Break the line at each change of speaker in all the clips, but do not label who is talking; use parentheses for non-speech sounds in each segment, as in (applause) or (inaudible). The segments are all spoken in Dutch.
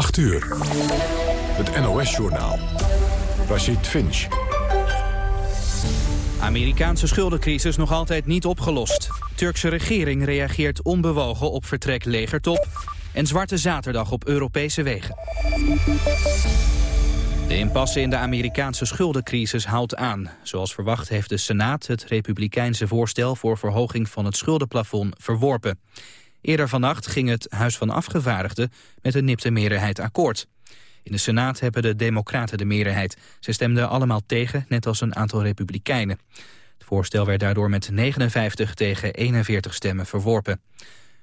8 uur. Het NOS-journaal. Rashid Finch.
Amerikaanse schuldencrisis nog altijd niet opgelost. Turkse regering reageert onbewogen op vertrek legertop... en Zwarte Zaterdag op Europese wegen. De impasse in de Amerikaanse schuldencrisis houdt aan. Zoals verwacht heeft de Senaat het republikeinse voorstel... voor verhoging van het schuldenplafond verworpen. Eerder vannacht ging het Huis van Afgevaardigden met een nipte meerderheid akkoord. In de Senaat hebben de Democraten de meerderheid. Ze stemden allemaal tegen, net als een aantal Republikeinen. Het voorstel werd daardoor met 59 tegen 41 stemmen verworpen.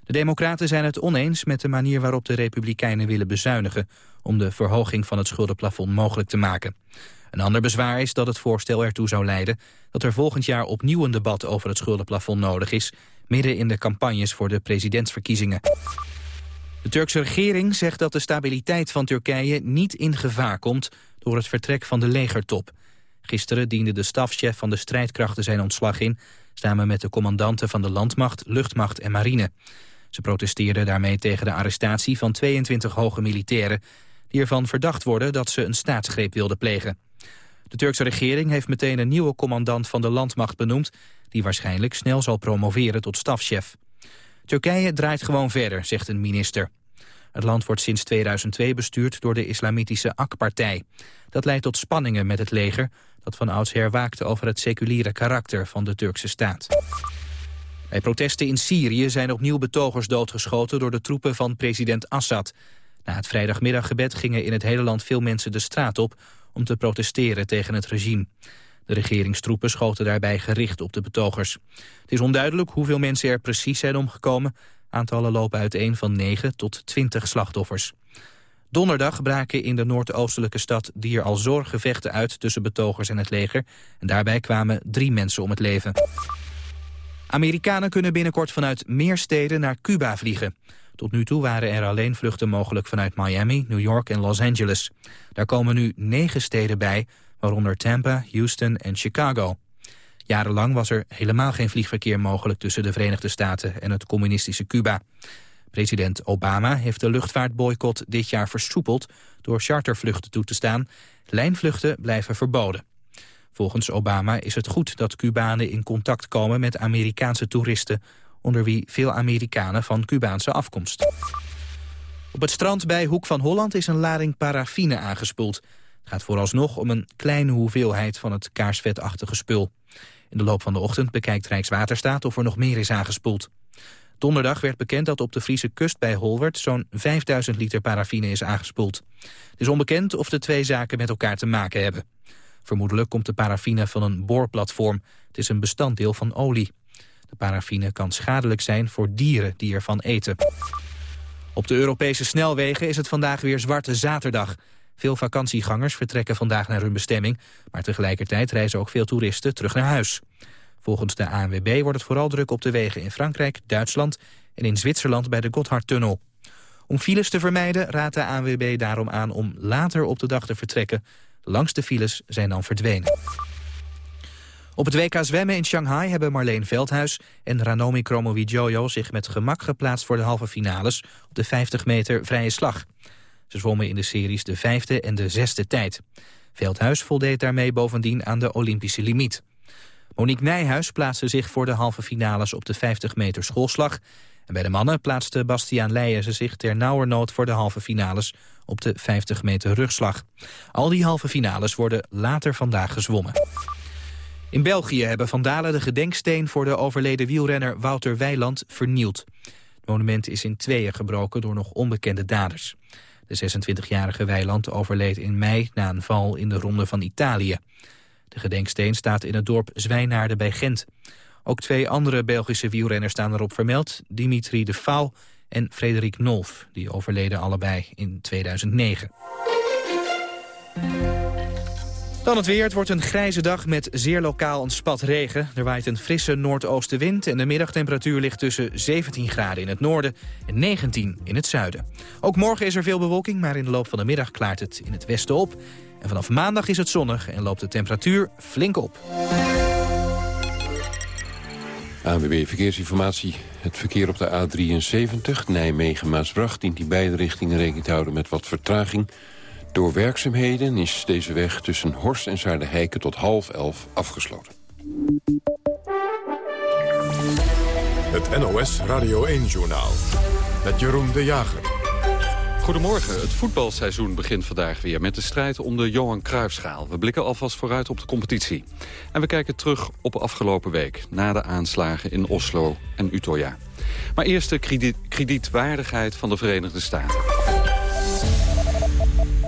De Democraten zijn het oneens met de manier waarop de Republikeinen willen bezuinigen... om de verhoging van het schuldenplafond mogelijk te maken. Een ander bezwaar is dat het voorstel ertoe zou leiden... dat er volgend jaar opnieuw een debat over het schuldenplafond nodig is... midden in de campagnes voor de presidentsverkiezingen. De Turkse regering zegt dat de stabiliteit van Turkije niet in gevaar komt... door het vertrek van de legertop. Gisteren diende de stafchef van de strijdkrachten zijn ontslag in... samen met de commandanten van de landmacht, luchtmacht en marine. Ze protesteerden daarmee tegen de arrestatie van 22 hoge militairen... die ervan verdacht worden dat ze een staatsgreep wilden plegen. De Turkse regering heeft meteen een nieuwe commandant van de landmacht benoemd... die waarschijnlijk snel zal promoveren tot stafchef. Turkije draait gewoon verder, zegt een minister. Het land wordt sinds 2002 bestuurd door de islamitische AK-partij. Dat leidt tot spanningen met het leger... dat van oudsher waakte over het seculiere karakter van de Turkse staat. Bij protesten in Syrië zijn opnieuw betogers doodgeschoten... door de troepen van president Assad. Na het vrijdagmiddaggebed gingen in het hele land veel mensen de straat op... om te protesteren tegen het regime. De regeringstroepen schoten daarbij gericht op de betogers. Het is onduidelijk hoeveel mensen er precies zijn omgekomen. Aantallen lopen uiteen van 9 tot 20 slachtoffers. Donderdag braken in de noordoostelijke stad Dier al zorggevechten uit tussen betogers en het leger. En daarbij kwamen drie mensen om het leven. Amerikanen kunnen binnenkort vanuit meer steden naar Cuba vliegen. Tot nu toe waren er alleen vluchten mogelijk vanuit Miami, New York en Los Angeles. Daar komen nu negen steden bij, waaronder Tampa, Houston en Chicago. Jarenlang was er helemaal geen vliegverkeer mogelijk tussen de Verenigde Staten en het communistische Cuba. President Obama heeft de luchtvaartboycott dit jaar versoepeld door chartervluchten toe te staan. Lijnvluchten blijven verboden. Volgens Obama is het goed dat Cubanen in contact komen met Amerikaanse toeristen, onder wie veel Amerikanen van Cubaanse afkomst. Op het strand bij Hoek van Holland is een lading paraffine aangespoeld. Gaat vooralsnog om een kleine hoeveelheid van het kaarsvetachtige spul. In de loop van de ochtend bekijkt Rijkswaterstaat of er nog meer is aangespoeld. Donderdag werd bekend dat op de Friese kust bij Holwert zo'n 5000 liter paraffine is aangespoeld. Het is onbekend of de twee zaken met elkaar te maken hebben. Vermoedelijk komt de paraffine van een boorplatform. Het is een bestanddeel van olie. De paraffine kan schadelijk zijn voor dieren die ervan eten. Op de Europese snelwegen is het vandaag weer Zwarte Zaterdag. Veel vakantiegangers vertrekken vandaag naar hun bestemming... maar tegelijkertijd reizen ook veel toeristen terug naar huis. Volgens de ANWB wordt het vooral druk op de wegen in Frankrijk, Duitsland... en in Zwitserland bij de Gotthardtunnel. Om files te vermijden raadt de ANWB daarom aan om later op de dag te vertrekken. De langste files zijn dan verdwenen. Op het WK zwemmen in Shanghai hebben Marleen Veldhuis en Ranomi Kromowidjojo zich met gemak geplaatst voor de halve finales op de 50 meter vrije slag. Ze zwommen in de series de vijfde en de zesde tijd. Veldhuis voldeed daarmee bovendien aan de Olympische limiet. Monique Nijhuis plaatste zich voor de halve finales op de 50 meter schoolslag. En bij de mannen plaatste Bastiaan Leijen zich ter nauwernood voor de halve finales op de 50 meter rugslag. Al die halve finales worden later vandaag gezwommen. In België hebben vandalen de gedenksteen voor de overleden wielrenner Wouter Weiland vernield. Het monument is in tweeën gebroken door nog onbekende daders. De 26-jarige Weiland overleed in mei na een val in de Ronde van Italië. De gedenksteen staat in het dorp Zwijnaarden bij Gent. Ook twee andere Belgische wielrenners staan erop vermeld. Dimitri de Faal en Frederik Nolf. Die overleden allebei in 2009. Dan het weer. Het wordt een grijze dag met zeer lokaal een spat regen. Er waait een frisse noordoostenwind en de middagtemperatuur ligt tussen 17 graden in het noorden en 19 in het zuiden. Ook morgen is er veel bewolking, maar in de loop van de middag klaart het in het westen op. En vanaf maandag is het zonnig en loopt de temperatuur flink op.
ANWB Verkeersinformatie. Het verkeer op de A73 Nijmegen-Maasbracht... dient in beide richtingen rekening te houden met wat vertraging. Door werkzaamheden is deze weg tussen Horst en Zuiderheiken tot half elf afgesloten.
Het NOS Radio 1-journaal. Met Jeroen de Jager.
Goedemorgen. Het voetbalseizoen begint vandaag weer met de strijd om de Johan Cruijffschaal. We blikken alvast vooruit op de competitie. En we kijken terug op de afgelopen week... na de aanslagen in Oslo en Utøya. Maar eerst de krediet kredietwaardigheid van de Verenigde Staten.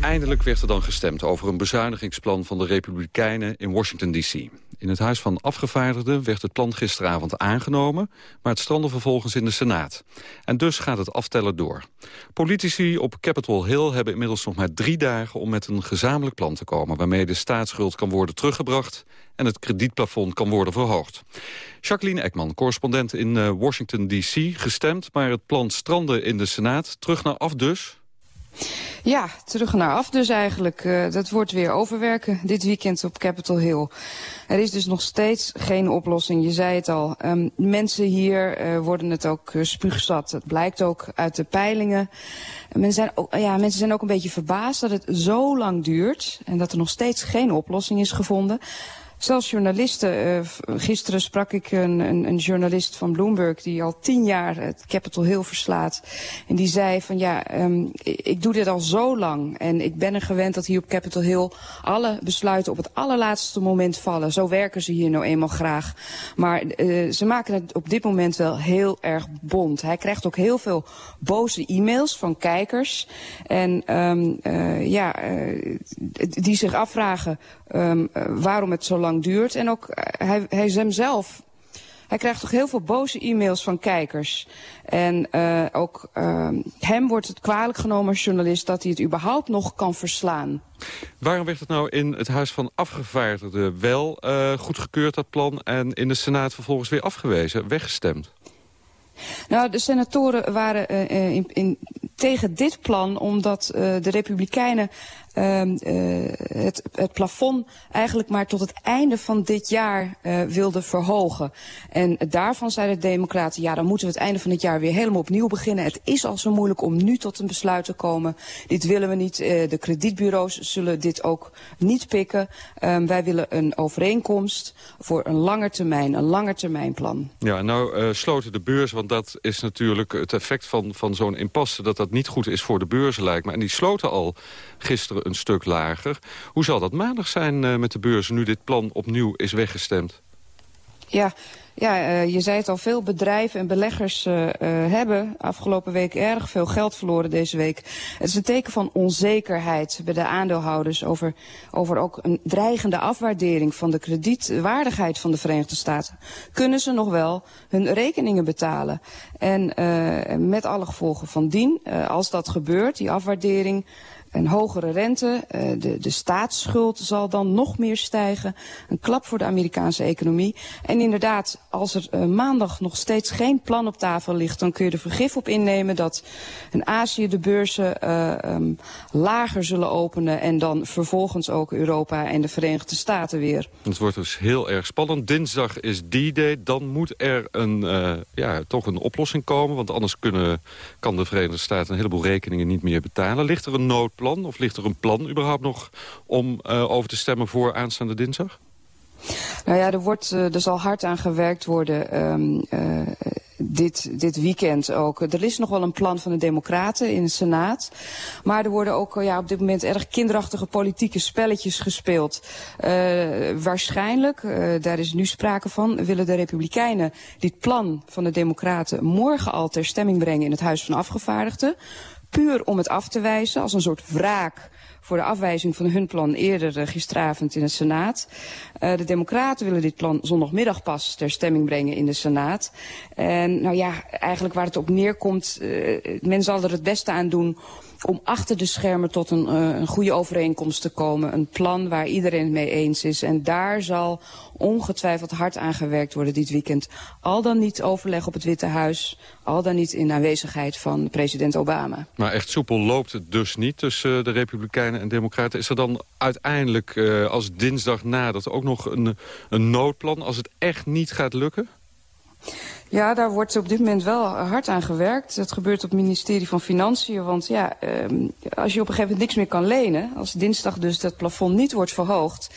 Eindelijk werd er dan gestemd over een bezuinigingsplan van de Republikeinen in Washington D.C. In het Huis van Afgevaardigden werd het plan gisteravond aangenomen... maar het strandde vervolgens in de Senaat. En dus gaat het aftellen door. Politici op Capitol Hill hebben inmiddels nog maar drie dagen... om met een gezamenlijk plan te komen... waarmee de staatsschuld kan worden teruggebracht... en het kredietplafond kan worden verhoogd. Jacqueline Ekman, correspondent in eh, Washington D.C., gestemd... maar het plan strandde in de Senaat. Terug naar af dus...
Ja, terug naar af dus eigenlijk. Uh, dat wordt weer overwerken dit weekend op Capitol Hill. Er is dus nog steeds geen oplossing. Je zei het al. Um, mensen hier uh, worden het ook uh, spuugzat. Het blijkt ook uit de peilingen. Men zijn ook, ja, mensen zijn ook een beetje verbaasd dat het zo lang duurt... en dat er nog steeds geen oplossing is gevonden. Zelfs journalisten. Uh, gisteren sprak ik een, een, een, journalist van Bloomberg die al tien jaar het Capitol Hill verslaat. En die zei van ja, um, ik doe dit al zo lang. En ik ben er gewend dat hier op Capitol Hill alle besluiten op het allerlaatste moment vallen. Zo werken ze hier nou eenmaal graag. Maar uh, ze maken het op dit moment wel heel erg bond. Hij krijgt ook heel veel boze e-mails van kijkers. En um, uh, ja, die zich afvragen um, waarom het zo lang duurt. En ook, eh, hij, hij is hem zelf hij krijgt toch heel veel boze e-mails van kijkers. En uh, ook uh, hem wordt het kwalijk genomen als journalist dat hij het überhaupt nog kan verslaan.
Waarom werd het nou in het Huis van Afgevaardigden wel uh, goedgekeurd, dat plan... en in de Senaat vervolgens weer afgewezen, weggestemd?
Nou, de senatoren waren uh, in, in, tegen dit plan omdat uh, de Republikeinen uh, het, het, plafond eigenlijk maar tot het einde van dit jaar uh, wilden verhogen. En daarvan zeiden de democraten, ja dan moeten we het einde van het jaar weer helemaal opnieuw beginnen. Het is al zo moeilijk om nu tot een besluit te komen. Dit willen we niet. Uh, de kredietbureaus zullen dit ook niet pikken. Um, wij willen een overeenkomst voor een langer termijn, een langer termijnplan.
Ja, nou sloten de beurs, want dat is natuurlijk het effect van, van zo'n impasse... dat dat niet goed is voor de beurzen lijkt me. En die sloten al gisteren een stuk lager. Hoe zal dat maandag zijn uh, met de beurs nu dit plan opnieuw is weggestemd?
Ja, ja uh, je zei het al, veel bedrijven en beleggers uh, hebben afgelopen week erg veel geld verloren deze week. Het is een teken van onzekerheid bij de aandeelhouders over, over ook een dreigende afwaardering van de kredietwaardigheid van de Verenigde Staten. Kunnen ze nog wel hun rekeningen betalen? En met alle gevolgen van dien, als dat gebeurt, die afwaardering een hogere rente, uh, de, de staatsschuld zal dan nog meer stijgen. Een klap voor de Amerikaanse economie. En inderdaad, als er uh, maandag nog steeds geen plan op tafel ligt... dan kun je er vergif op innemen dat in Azië de beurzen uh, um, lager zullen openen... en dan vervolgens ook Europa en de Verenigde Staten weer.
Het wordt dus heel erg spannend. Dinsdag is D-Day. Dan moet er een, ja, toch een oplossing komen. Want anders kunnen, kan de Verenigde Staten een heleboel rekeningen niet meer betalen. Ligt er een nood plan? Of ligt er een plan überhaupt nog om uh, over te stemmen voor aanstaande dinsdag?
Nou ja, er, wordt, er zal hard aan gewerkt worden um, uh, dit, dit weekend ook. Er is nog wel een plan van de Democraten in de Senaat. Maar er worden ook ja, op dit moment erg kinderachtige politieke spelletjes gespeeld. Uh, waarschijnlijk, uh, daar is nu sprake van, willen de Republikeinen dit plan van de Democraten morgen al ter stemming brengen in het Huis van Afgevaardigden puur om het af te wijzen als een soort wraak voor de afwijzing van hun plan eerder gisteravond in de Senaat. Uh, de Democraten willen dit plan zondagmiddag pas ter stemming brengen in de Senaat. En nou ja, eigenlijk waar het op neerkomt, uh, men zal er het beste aan doen om achter de schermen tot een, uh, een goede overeenkomst te komen. Een plan waar iedereen het mee eens is. En daar zal ongetwijfeld hard aan gewerkt worden dit weekend. Al dan niet overleg op het Witte Huis. Al dan niet in aanwezigheid van president Obama.
Maar echt soepel loopt het dus niet tussen de Republikeinen en Democraten. Is er dan uiteindelijk, uh, als dinsdag nadat, ook nog een, een noodplan... als het echt niet gaat lukken?
Ja, daar wordt op dit moment wel hard aan gewerkt. Dat gebeurt op het ministerie van Financiën. Want ja, ehm, als je op een gegeven moment niks meer kan lenen... als dinsdag dus dat plafond niet wordt verhoogd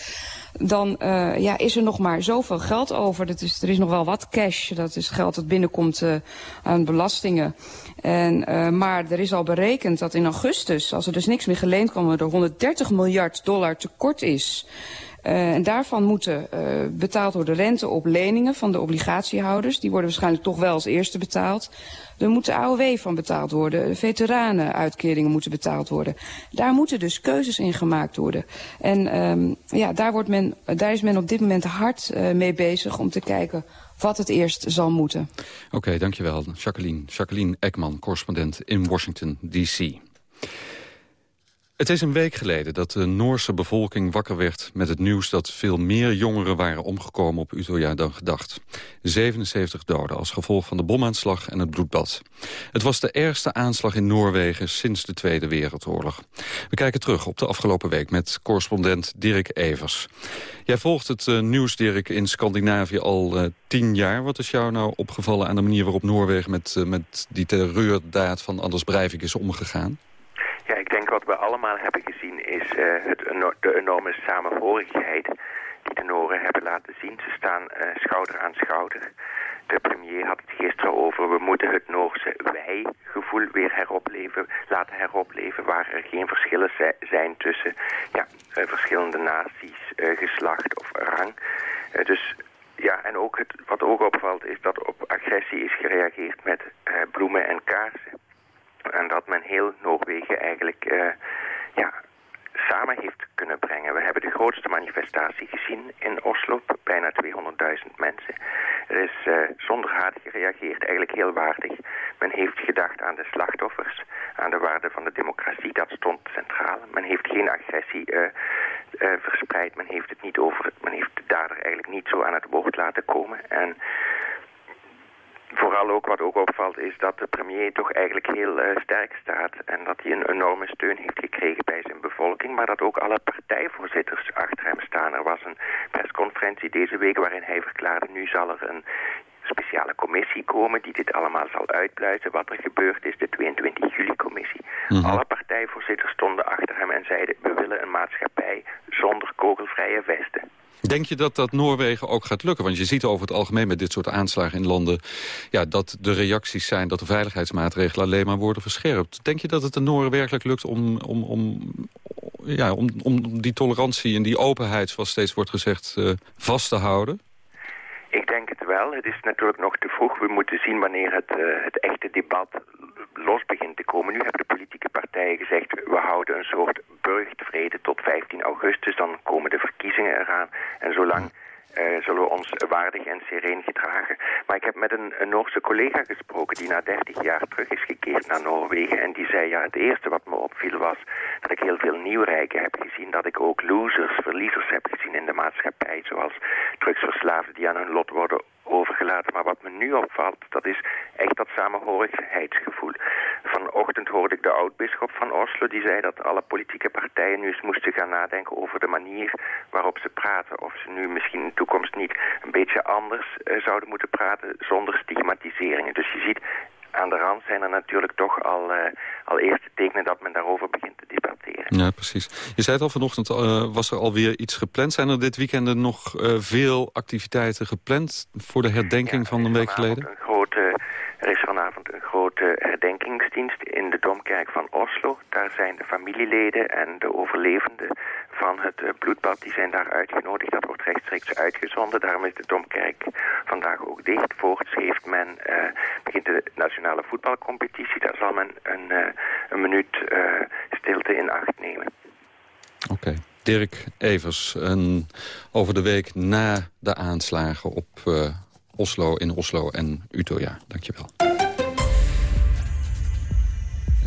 dan uh, ja, is er nog maar zoveel geld over. Dat is, er is nog wel wat cash. Dat is geld dat binnenkomt uh, aan belastingen. En, uh, maar er is al berekend dat in augustus, als er dus niks meer geleend kan worden, 130 miljard dollar tekort is. Uh, en daarvan moeten uh, betaald worden rente op leningen van de obligatiehouders. Die worden waarschijnlijk toch wel als eerste betaald. Er moet de AOW van betaald worden. De veteranenuitkeringen moeten betaald worden. Daar moeten dus keuzes in gemaakt worden. En um, ja, daar, wordt men, daar is men op dit moment hard uh, mee bezig om te kijken wat het eerst zal moeten.
Oké, dankjewel. Jacqueline, Jacqueline Ekman, correspondent in Washington, D.C. Het is een week geleden dat de Noorse bevolking wakker werd met het nieuws dat veel meer jongeren waren omgekomen op Utøya dan gedacht. 77 doden als gevolg van de bomaanslag en het bloedbad. Het was de ergste aanslag in Noorwegen sinds de Tweede Wereldoorlog. We kijken terug op de afgelopen week met correspondent Dirk Evers. Jij volgt het uh, nieuws, Dirk, in Scandinavië al uh, tien jaar. Wat is jou nou opgevallen aan de manier waarop Noorwegen met, uh, met die terreurdaad van Anders Breivik is omgegaan?
Denk wat we allemaal hebben gezien is uh, het, de enorme samenhorigheid die de Noren hebben laten zien. Ze staan uh, schouder aan schouder. De premier had het gisteren over, we moeten het Noorse wij-gevoel weer heropleven, laten heropleven, waar er geen verschillen zijn tussen ja, uh, verschillende naties, geslacht of rang. dus ja, en ook het, wat ook opvalt is dat op agressie is gereageerd met bloemen en kaarsen. En dat men heel Noorwegen eigenlijk uh, ja, samen heeft kunnen brengen. We hebben de grootste manifestatie gezien in Oslo, bijna 200.000 mensen. Er is uh, zonder haat gereageerd, eigenlijk heel waardig. Men heeft gedacht aan de slachtoffers, aan de waarde van de democratie, dat stond centraal. Men heeft geen agressie uh, verspreid, men heeft het niet over, men heeft de dader eigenlijk niet zo aan het woord laten komen. En Vooral ook wat ook opvalt is dat de premier toch eigenlijk heel uh, sterk staat en dat hij een enorme steun heeft gekregen bij zijn bevolking, maar dat ook alle partijvoorzitters achter hem staan. Er was een persconferentie deze week waarin hij verklaarde nu zal er een speciale commissie komen die dit allemaal zal uitpluizen. Wat er gebeurd is, de 22 juli-commissie. Mm -hmm. Alle partijvoorzitters stonden achter hem en zeiden... we willen een maatschappij zonder kogelvrije vesten.
Denk je dat dat Noorwegen ook gaat lukken? Want je ziet over het algemeen met dit soort aanslagen in landen... Ja, dat de reacties zijn dat de veiligheidsmaatregelen alleen maar worden verscherpt. Denk je dat het de Noren werkelijk lukt om, om, om, ja, om, om die tolerantie en die openheid... zoals steeds wordt gezegd, uh, vast te houden?
Ik denk het wel. Het is natuurlijk nog te vroeg. We moeten zien wanneer het, uh, het echte debat los begint te komen. Nu hebben de politieke partijen gezegd... we houden een soort burchtvrede tot 15 augustus. Dan komen de verkiezingen eraan. En zolang... Uh, zullen we ons waardig en sereen gedragen. Maar ik heb met een, een, Noorse collega gesproken die na 30 jaar terug is gekeerd naar Noorwegen. En die zei, ja, het eerste wat me opviel was dat ik heel veel nieuwrijken heb gezien. Dat ik ook losers, verliezers heb gezien in de maatschappij. Zoals drugsverslaafden die aan hun lot worden overgelaten. Maar wat me nu opvalt, dat is echt dat samenhorigheidsgevoel. Vanochtend hoorde ik de oud-bisschop van Oslo, die zei dat alle politieke partijen nu eens moesten gaan nadenken over de manier waarop ze praten. Of ze nu misschien in de toekomst niet een beetje anders uh, zouden moeten praten zonder stigmatiseringen. Dus je ziet, aan de rand zijn er natuurlijk toch al, uh, al eerste tekenen dat men daarover begint te debatteren.
Ja, precies. Je zei het al vanochtend, uh, was er alweer iets gepland? Zijn er dit weekend nog uh, veel activiteiten gepland voor de herdenking
ja,
van een week geleden?
Een grote, er is vanavond een grote herdenkingsdienst in de Domkerk van Oslo. Daar zijn de familieleden en de overlevenden van het uh, bloedbad, die zijn daar uitgenodigd. Dat wordt rechtstreeks uitgezonden. Daarom is de Domkerk vandaag ook dicht. Voorts heeft men, uh, begint de nationale voetbalcompetitie. Daar zal men een, uh, een minuut stilte in acht nemen.
Oké. Dirk Evers, een, over de week na de aanslagen op Oslo, in Oslo en Utøya. Dankjewel.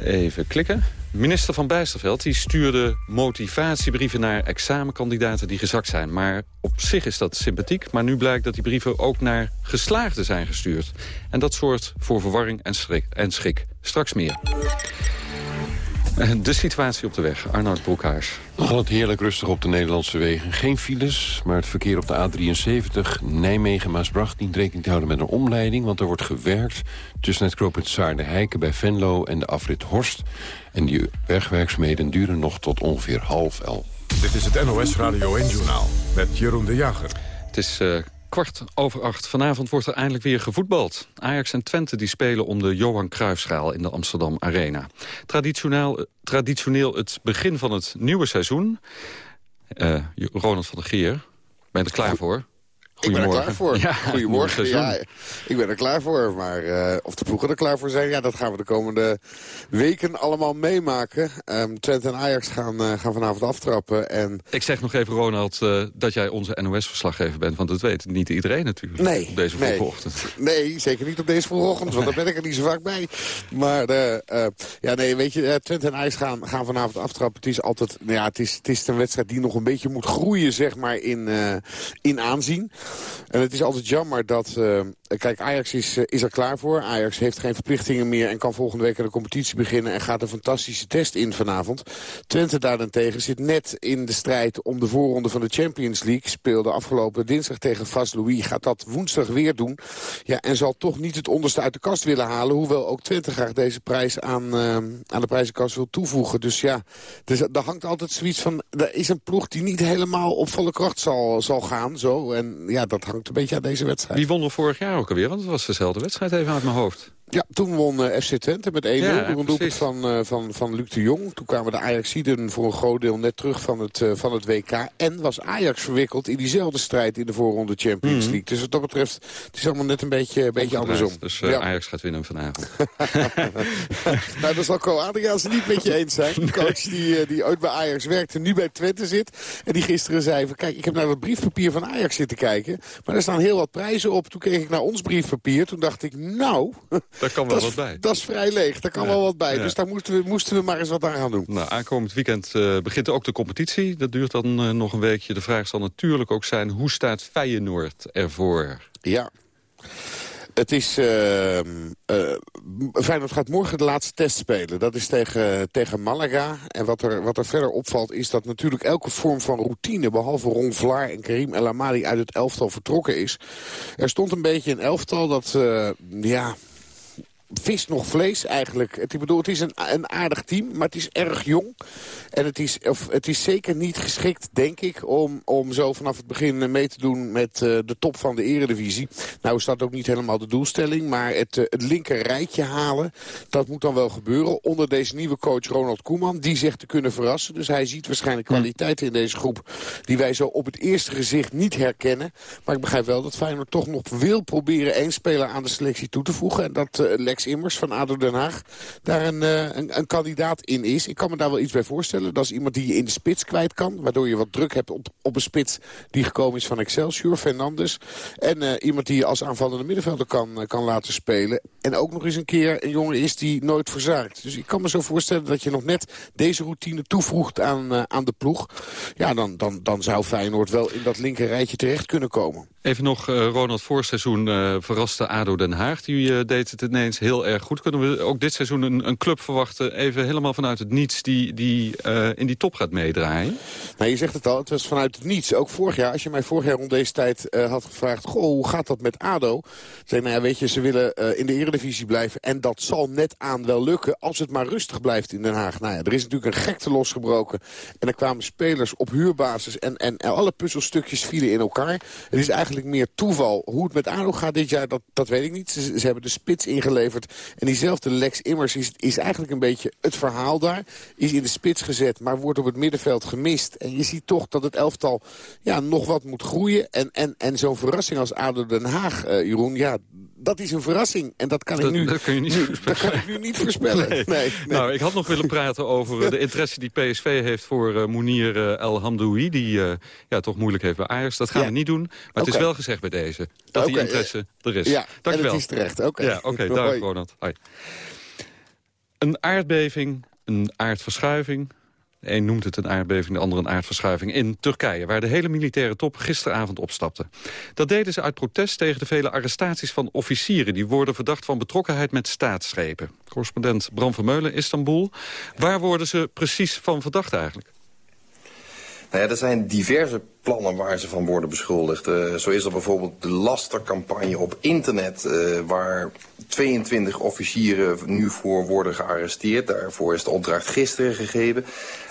Even klikken. Minister van Bijsterveld die stuurde motivatiebrieven naar examenkandidaten die gezakt zijn. Maar op zich is dat sympathiek. Maar nu blijkt dat die brieven ook naar geslaagden zijn gestuurd. En dat zorgt voor verwarring en schrik. En schrik. Straks meer. (laughs) De situatie op de weg, Arnoud Broekhuis.
Nog het heerlijk rustig op de Nederlandse wegen. Geen files, maar het verkeer op de A73 Nijmegen-Maasbracht... dient rekening te houden met een omleiding... want er wordt gewerkt tussen het knooppunt Saarde-Heiken bij Venlo... en de afrit Horst. En die wegwerkzaamheden duren nog tot ongeveer half elf.
Dit is het NOS Radio 1-journaal met Jeroen de Jager.
Het is uh, kwart over acht. Vanavond wordt er eindelijk weer gevoetbald. Ajax en Twente die spelen om de Johan Cruijffschaal in de Amsterdam Arena. Traditioneel, traditioneel het begin van het nieuwe seizoen. Uh, Ronald van der Geer, ben je er klaar voor?
Ik ben er klaar voor. Ja, (laughs) Goedemorgen. Ja, ik ben er klaar voor. Maar uh, of de ploegen er klaar voor zijn, ja, dat gaan we de komende weken allemaal meemaken. Um, Twente en Ajax gaan, uh, gaan vanavond aftrappen. En...
Ik zeg nog even, Ronald, uh, dat jij onze NOS-verslaggever bent. Want dat weet niet iedereen natuurlijk
nee,
op deze vroege ochtend.
Nee, zeker niet op deze vroege ochtend, want daar ben ik er niet zo vaak bij. Maar ja, nee, weet je, Twente en Ajax gaan, gaan vanavond aftrappen. Het is altijd, nou ja, het is, het is een wedstrijd die nog een beetje moet groeien, zeg maar, in, in aanzien. En het is altijd jammer dat... Uh, kijk, Ajax is, uh, is er klaar voor. Ajax heeft geen verplichtingen meer en kan volgende week aan de competitie beginnen... en gaat een fantastische test in vanavond. Twente daarentegen zit net in de strijd om de voorronde van de Champions League. Speelde afgelopen dinsdag tegen Vas Louis. Gaat dat woensdag weer doen. Ja, en zal toch niet het onderste uit de kast willen halen. Hoewel ook Twente graag deze prijs aan, uh, aan de prijzenkast wil toevoegen. Dus ja, dus, daar hangt altijd zoiets van... Er is een ploeg die niet helemaal op volle kracht zal, zal gaan. Zo. En ja, dat hangt een beetje aan deze wedstrijd.
Die won er vorig jaar ook alweer, want het was dezelfde wedstrijd even uit mijn hoofd.
Ja, toen won uh, eh, FC Twente met 1-0 ja, door een doelpunt van, uh, van, van Luc de Jong. Toen kwamen de Ajaxiden voor een groot deel net terug van het, uh, van het WK. En was Ajax verwikkeld in diezelfde strijd in de voorronde Champions League. Mm -hmm. Dus wat dat betreft, het is allemaal net een beetje, een beetje andersom.
Dus ja. Ajax gaat winnen vanavond. (laughs) (laughs)
nou, dat zal Co Adriaanse niet met je eens zijn. De coach die, die ooit bij Ajax werkte, nu bij Twente zit. En die gisteren zei van, kijk, ik heb naar het briefpapier van Ajax zitten kijken. Maar er staan heel wat prijzen op. Toen keek ik naar ons briefpapier. Toen dacht ik, nou...
Daar kan wel wat bij.
Dat is vrij leeg, daar kan wel wat bij. Dus daar moesten we, moesten we maar eens wat aan gaan doen.
Nou, aankomend weekend uh, begint ook de competitie. Dat duurt dan uh, nog een weekje. De vraag zal natuurlijk ook zijn, hoe staat Feyenoord ervoor?
Ja. Het is... Uh, uh, Feyenoord gaat morgen de laatste test spelen. Dat is tegen, tegen Malaga. En wat er, wat er verder opvalt is dat natuurlijk elke vorm van routine... behalve Ron Vlaar en Karim El Amadi uit het elftal vertrokken is. Er stond een beetje een elftal dat... Uh, ja vis nog vlees eigenlijk. Het, ik bedoel, het is een, een aardig team, maar het is erg jong. En het is, of, het is zeker niet geschikt, denk ik, om, om zo vanaf het begin mee te doen met uh, de top van de eredivisie. Nou is dat ook niet helemaal de doelstelling, maar het, uh, het linker rijtje halen, dat moet dan wel gebeuren. Onder deze nieuwe coach Ronald Koeman, die zegt te kunnen verrassen. Dus hij ziet waarschijnlijk kwaliteiten in deze groep die wij zo op het eerste gezicht niet herkennen. Maar ik begrijp wel dat Feyenoord toch nog wil proberen één speler aan de selectie toe te voegen. En dat uh, Lex Immers van ADO Den Haag daar een, een, een kandidaat in is. Ik kan me daar wel iets bij voorstellen. Dat is iemand die je in de spits kwijt kan. Waardoor je wat druk hebt op, op een spits die gekomen is van Excelsior, Fernandes. En uh, iemand die je als aanvallende middenvelder kan, uh, kan laten spelen. En ook nog eens een keer een jongen is die nooit verzaakt. Dus ik kan me zo voorstellen dat je nog net deze routine toevoegt aan, aan de ploeg. Ja, dan, dan, dan zou Feyenoord wel in dat linker rijtje terecht kunnen komen.
Even nog, uh, Ronald, voorseizoen uh, verraste ADO Den Haag. Die uh, deed het ineens heel erg goed. Kunnen we ook dit seizoen een, een club verwachten... even helemaal vanuit het niets die, die in die top gaat meedraaien?
Nou, je zegt het al, het was vanuit het niets. Ook vorig jaar, als je mij vorig jaar rond deze tijd had gevraagd... goh, hoe gaat dat met ADO? Zei nou ja, weet je, ze willen in de eredivisie blijven... en dat zal net aan wel lukken als het maar rustig blijft in Den Haag. Nou ja, er is natuurlijk een gekte losgebroken. En er kwamen spelers op huurbasis... en, en alle puzzelstukjes vielen in elkaar. Het is eigenlijk meer toeval. Hoe het met ADO gaat dit jaar, dat, dat weet ik niet. Ze, ze, hebben de spits ingeleverd. En diezelfde Lex Immers is, is eigenlijk een beetje het verhaal daar. Is in de spits gezet, maar wordt op het middenveld gemist. En je ziet toch dat het elftal ja, nog wat moet groeien. En, en, en zo'n verrassing als ADO Den Haag, uh, Jeroen, ja, dat is een verrassing. En dat kan ik nu,
dat, kun je niet
nu, (laughs) dat kan ik nu niet voorspellen. Nee. Nee,
nee. Nou, ik had nog willen praten over de interesse die PSV heeft voor uh, Mounir El Hamdoui. Die uh, ja, toch moeilijk heeft bij Ajax. Dat gaan ja. we niet doen. Maar okay. het is wel gezegd bij deze. Dat okay. die interesse er is.
Ja,
Dank
en het is terecht. Oké,
okay. ja, oké, (laughs) duidelijk Ronald. Hoi. Een aardbeving, een aardverschuiving De een noemt het een aardbeving, de ander een aardverschuiving in Turkije... waar de hele militaire top gisteravond opstapte. Dat deden ze uit protest tegen de vele arrestaties van officieren... die worden verdacht van betrokkenheid met staatsschepen. Correspondent Bram Vermeulen, Istanbul. Waar worden ze precies van verdacht eigenlijk?
Nou ja, er zijn diverse plannen waar ze van worden beschuldigd. Uh, zo is er bijvoorbeeld de lastercampagne op internet... Uh, waar 22 officieren nu voor worden gearresteerd. Daarvoor is de opdracht gisteren gegeven.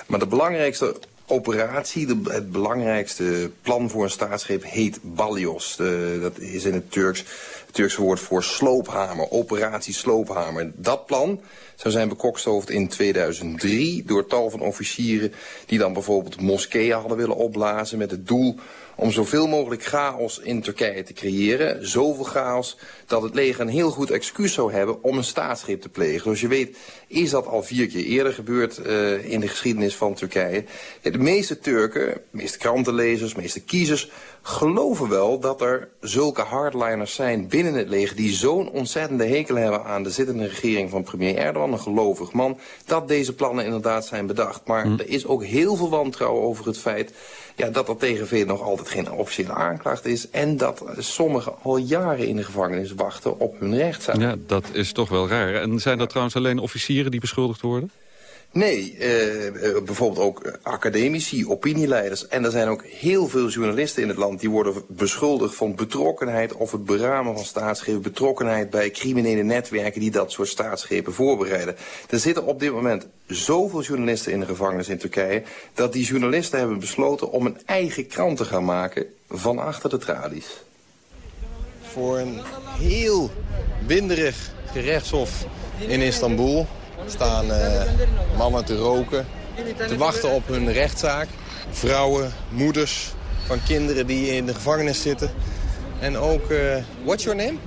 Maar de belangrijkste operatie, het belangrijkste plan voor een staatsgreep heet Balios. Dat is in het Turks het woord voor sloophamer, operatie sloophamer. Dat plan zou zijn bekokstoofd in 2003 door tal van officieren... die dan bijvoorbeeld moskeeën hadden willen opblazen met het doel om zoveel mogelijk chaos in Turkije te creëren. Zoveel chaos dat het leger een heel goed excuus zou hebben om een staatsgreep te plegen. Zoals je weet is dat al vier keer eerder gebeurd uh, in de geschiedenis van Turkije. De meeste Turken, de meeste krantenlezers, de meeste kiezers geloven wel dat er zulke hardliners zijn binnen het leger... die zo'n ontzettende hekel hebben aan de zittende regering van premier Erdogan... een gelovig man, dat deze plannen inderdaad zijn bedacht. Maar hm. er is ook heel veel wantrouwen over het feit... Ja, dat er tegen nog altijd geen officiële aanklacht is... en dat sommigen al jaren in de gevangenis wachten op hun rechtszaak.
Ja, dat is toch wel raar. En zijn dat trouwens alleen officieren die beschuldigd worden?
Nee, eh, eh, bijvoorbeeld ook academici, opinieleiders. En er zijn ook heel veel journalisten in het land... die worden beschuldigd van betrokkenheid of het beramen van staatsgrepen... betrokkenheid bij criminele netwerken die dat soort staatsgrepen voorbereiden. Er zitten op dit moment zoveel journalisten in de gevangenis in Turkije... dat die journalisten hebben besloten om een eigen krant te gaan maken van achter de tralies.
Voor een heel winderig gerechtshof in Istanbul staan uh, mannen te roken, te wachten op hun rechtszaak. Vrouwen, moeders van kinderen die in de gevangenis zitten. En ook, uh, what's your name?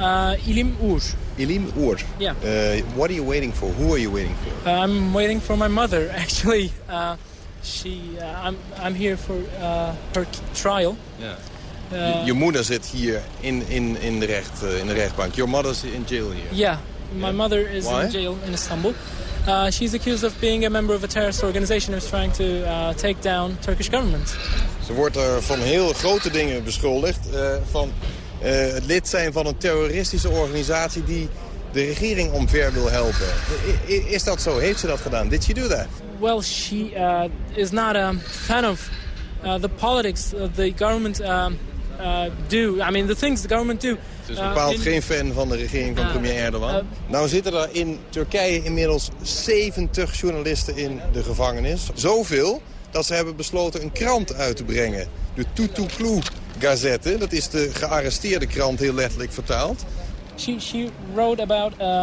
Uh, Ilim Oer.
Ilim Oer.
Yeah.
Uh, what are you waiting for? Who are you waiting for?
Uh, I'm waiting for my mother, (laughs) actually. Uh, she, I'm, I'm here for uh, her trial.
Yeah. Je moeder zit hier in, in, in, de recht, in de rechtbank. Your mother's in jail here.
Yeah, my mother is
Why?
in jail in Istanbul. Uh, she's accused of being a member of a terrorist organization who's trying to uh, take down Turkish government.
Ze wordt er van heel grote dingen beschuldigd. Uh, van het lid zijn van een terroristische organisatie die de regering omver wil helpen. I is dat zo? Heeft ze dat gedaan? Did she do that?
Well, she is not a fan of the politics the government do. I mean, the things the government do.
Ze is bepaald geen fan van de regering van premier Erdogan. nou zitten er in Turkije inmiddels 70 journalisten in de gevangenis. Zoveel dat ze hebben besloten een krant uit te brengen. De Tutuklu Gazette. Dat is de gearresteerde krant heel letterlijk vertaald.
She, she wrote about uh,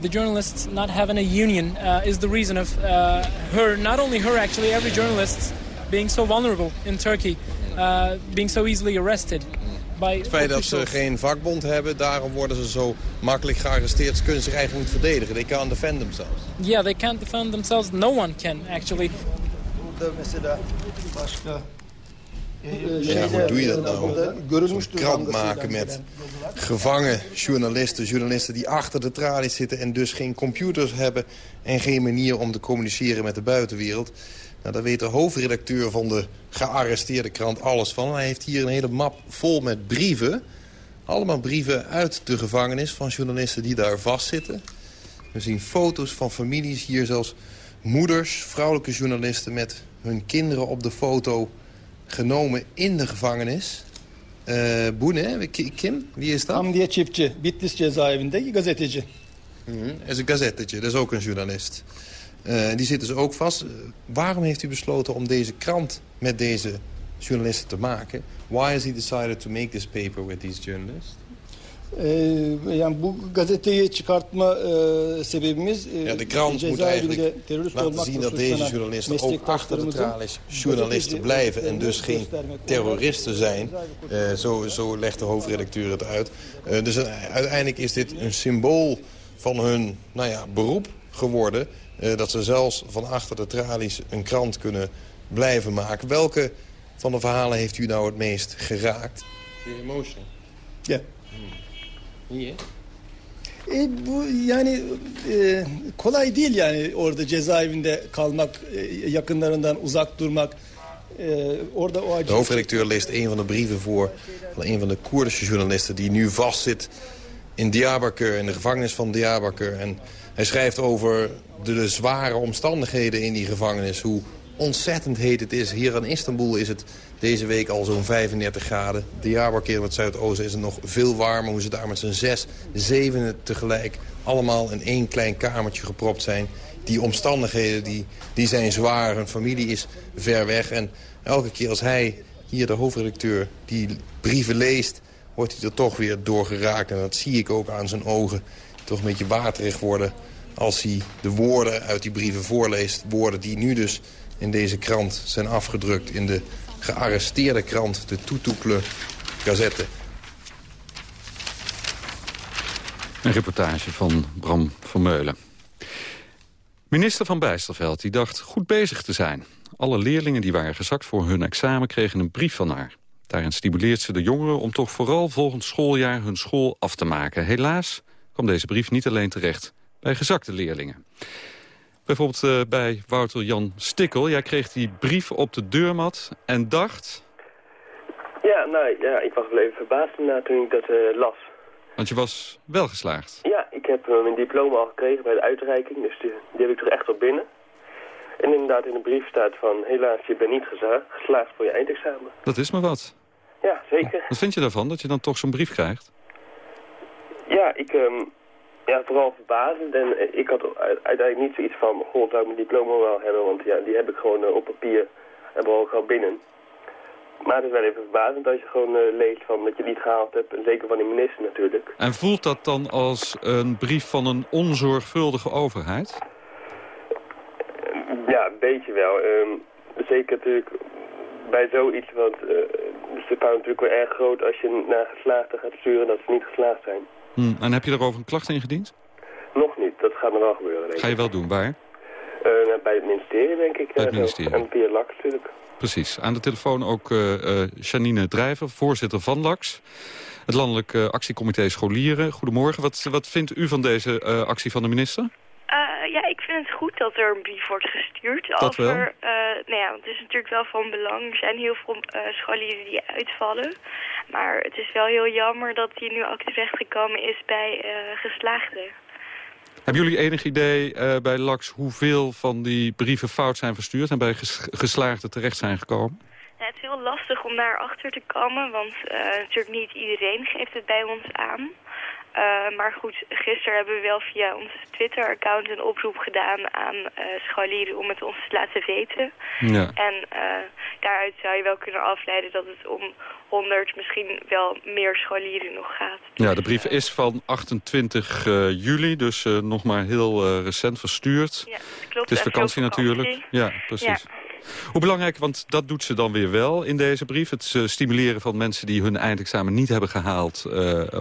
the journalists not having a union uh, is the reason of uh, her, not only her actually, every journalist being so vulnerable in Turkey, uh, being so easily arrested.
Het feit dat ze geen vakbond hebben, daarom worden ze zo makkelijk gearresteerd. Ze kunnen zich eigenlijk niet verdedigen. They can't defend themselves.
Yeah, they can't defend themselves. No one can, actually.
Ja, hoe doe je dat nou? Een krant maken met gevangen journalisten. Journalisten die achter de tralies zitten en dus geen computers hebben... en geen manier om te communiceren met de buitenwereld. Nou, daar weet de hoofdredacteur van de gearresteerde krant alles van. Hij heeft hier een hele map vol met brieven. Allemaal brieven uit de gevangenis van journalisten die daar vastzitten. We zien foto's van families, hier zelfs moeders, vrouwelijke journalisten... met hun kinderen op de foto genomen in de gevangenis. Uh, bu ne? Kim? Wie is dat?
Hamdiye Çiftçi, Bitlis cezaevindeki gazeteci.
Mm -hmm. is een gazettetje, dat is ook een journalist. Uh, die zitten ze ook vast. Uh, waarom heeft u besloten om deze krant met deze journalisten te maken? Why has he decided to make this paper with these journalists?
Uh, yani bu çıkartma sebebimiz...
Uh, ja, de krant moet eigenlijk laten zien dat deze journalisten ook achter de tralies journalisten blijven... en dus geen terroristen zijn. zo, zo legt de hoofdredacteur het uit. dus uiteindelijk is dit een symbool van hun nou ja, beroep geworden... Uh, dat ze zelfs van achter de tralies een krant kunnen blijven maken. Welke van de verhalen heeft u nou het meest geraakt?
Emotional. Ja.
Hmm. Hier?
E, bu yani e, kolay değil yani orada cezaevinde kalmak, e, yakınlarından uzak durmak.
De hoofdredacteur leest een van de brieven voor van een van de Koerdische journalisten die nu vastzit in Diyarbakir, in de gevangenis van Diyarbakir. En hij schrijft over de, zware omstandigheden in die gevangenis, hoe ontzettend heet het is. Hier in Istanbul is het deze week al zo'n 35 graden. Diyarbakir in het Zuidoosten is het nog veel warmer. Hoe ze daar met z'n zes, zevenen tegelijk allemaal in één klein kamertje gepropt zijn. Die omstandigheden die, die zijn zwaar. Hun familie is ver weg. En elke keer als hij, hier de hoofdredacteur, die brieven leest... wordt hij er toch weer door geraakt. En dat zie ik ook aan zijn ogen. Toch een beetje waterig worden als hij de woorden uit die brieven voorleest. Woorden die nu dus in deze krant zijn afgedrukt. In de gearresteerde krant, de Toetoekle Gazette.
Een reportage van Bram Vermeulen. Minister van Bijsterveld die dacht goed bezig te zijn. Alle leerlingen die waren gezakt voor hun examen kregen een brief van haar. Daarin stimuleert ze de jongeren om toch vooral volgend schooljaar hun school af te maken. Helaas kwam deze brief niet alleen terecht bij gezakte leerlingen. Bijvoorbeeld uh, bij Wouter Jan Stikkel. Jij kreeg die brief op de deurmat en dacht...
Ja, nou ja, ik was wel even verbaasd toen ik dat uh, las.
Want je was wel geslaagd?
Ja, ik heb uh, mijn diploma al gekregen bij de uitreiking, dus die, die, heb ik er echt op binnen. En inderdaad in de brief staat van, helaas, je bent niet geslaagd voor je eindexamen.
Dat is maar wat.
Ja, zeker.
Wat vind je daarvan, dat je dan toch zo'n brief krijgt?
Ja, ik, um, ja, vooral verbazend. En eh, ik had uiteindelijk niet zoiets van, goh, zou ik mijn diploma wel hebben, want ja, die heb ik gewoon uh, op papier en ook al binnen. Maar het is wel even verbazend als je gewoon uh, leest van dat je het niet gehaald hebt. En zeker van de minister natuurlijk.
En voelt dat dan als een brief van een onzorgvuldige overheid?
Ja, een beetje wel. Um, zeker natuurlijk bij zoiets, want uh, de is natuurlijk wel erg groot als je naar geslaagden gaat sturen dat ze niet geslaagd zijn.
Hmm, en heb je daarover een klacht ingediend?
Nog niet, dat gaat nog wel gebeuren. Denk
Ga je wel doen, waar?
Uh, bij het ministerie, denk ik.
Bij het ministerie.
En via LAX natuurlijk.
Precies. Aan de telefoon ook uh, uh, Janine Drijver, voorzitter van LAX. Het Landelijk Actiecomité Scholieren. Goedemorgen. Wat, wat vindt u van deze actie van de minister?
ja, ik vind het goed dat er een brief wordt gestuurd
dat
over...
Wel?
nou ja, het is natuurlijk wel van belang. Er zijn heel veel scholieren die uitvallen. Maar het is wel heel jammer dat hij nu ook terechtgekomen is bij geslaagden.
Hebben jullie enig idee uh, bij LAX hoeveel van die brieven fout zijn verstuurd... en bij ges geslaagden terecht zijn gekomen?
Ja, het is heel lastig om daarachter te komen, want uh, natuurlijk niet iedereen geeft het bij ons aan. Uh, maar goed, gisteren hebben we wel via ons Twitter-account een oproep gedaan aan scholieren om het ons te laten weten.
Ja.
En daaruit zou je wel kunnen afleiden dat het om 100, misschien wel meer scholieren nog gaat.
Ja, de brief is van 28 uh, juli, dus nog maar heel recent verstuurd.
Ja, klopt.
Het is vakantie, natuurlijk. Ja, precies. Ja. Hoe belangrijk, want dat doet ze dan weer wel in deze brief... het stimuleren van mensen die hun eindexamen niet hebben gehaald...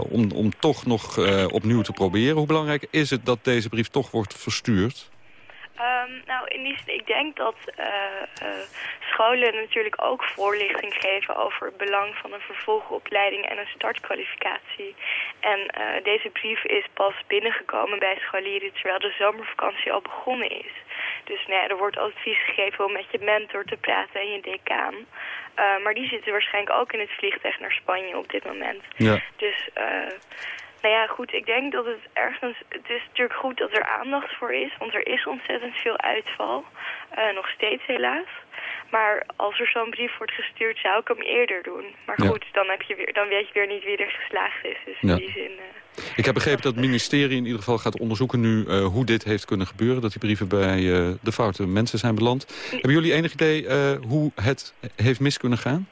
om, om toch nog opnieuw te proberen. Hoe belangrijk is het dat deze brief toch wordt verstuurd?
Um, nou, in die zin, ik denk dat scholen natuurlijk ook voorlichting geven over het belang van een vervolgopleiding en een startkwalificatie. En deze brief is pas binnengekomen bij scholieren terwijl de zomervakantie al begonnen is. Dus nou ja, er wordt advies gegeven om met je mentor te praten en je decaan. maar die zitten waarschijnlijk ook in het vliegtuig naar Spanje op dit moment.
Ja.
Dus... Nou ja, goed, ik denk dat het ergens... Het is natuurlijk goed dat er aandacht voor is, want er is ontzettend veel uitval. Uh, nog steeds helaas. Maar als er zo'n brief wordt gestuurd, zou ik hem eerder doen. Maar goed, ja. dan, heb je weer, dan weet je weer niet wie er geslaagd is. Dus
ja.
in die zin... Uh,
ik heb begrepen dat het ministerie in ieder geval gaat onderzoeken nu uh, hoe dit heeft kunnen gebeuren. Dat die brieven bij de foute mensen zijn beland. Hebben jullie enig idee hoe het heeft mis kunnen gaan?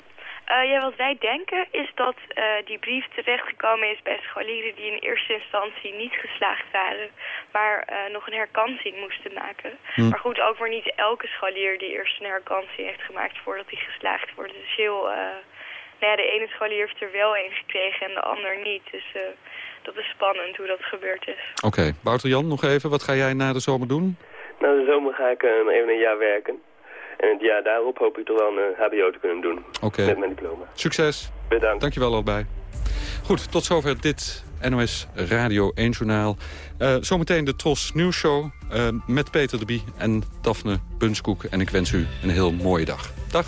Uh, ja, wat wij denken is dat uh, die brief terechtgekomen is bij scholieren die in eerste instantie niet geslaagd waren, maar uh, nog een herkansing moesten maken.
Hm.
Maar goed, ook maar niet elke scholier die eerst een herkansing heeft gemaakt voordat hij geslaagd wordt. Het is heel, nou ja, de ene scholier heeft er wel een gekregen en de ander niet. Dus dat is spannend hoe dat gebeurd is.
Oké, okay. Wouter Jan, nog even. Wat ga jij na de zomer doen?
Na de zomer ga ik even een jaar werken. En het jaar daarop hoop ik toch wel een hbo te kunnen doen. Met mijn diploma.
Succes.
Bedankt.
Dankjewel allebei. Goed, tot zover dit NOS Radio 1 Journaal. Uh, zometeen de Tros Nieuwsshow uh, met Peter de Bie en Daphne Bunskoek. En ik wens u een heel mooie dag. Dag.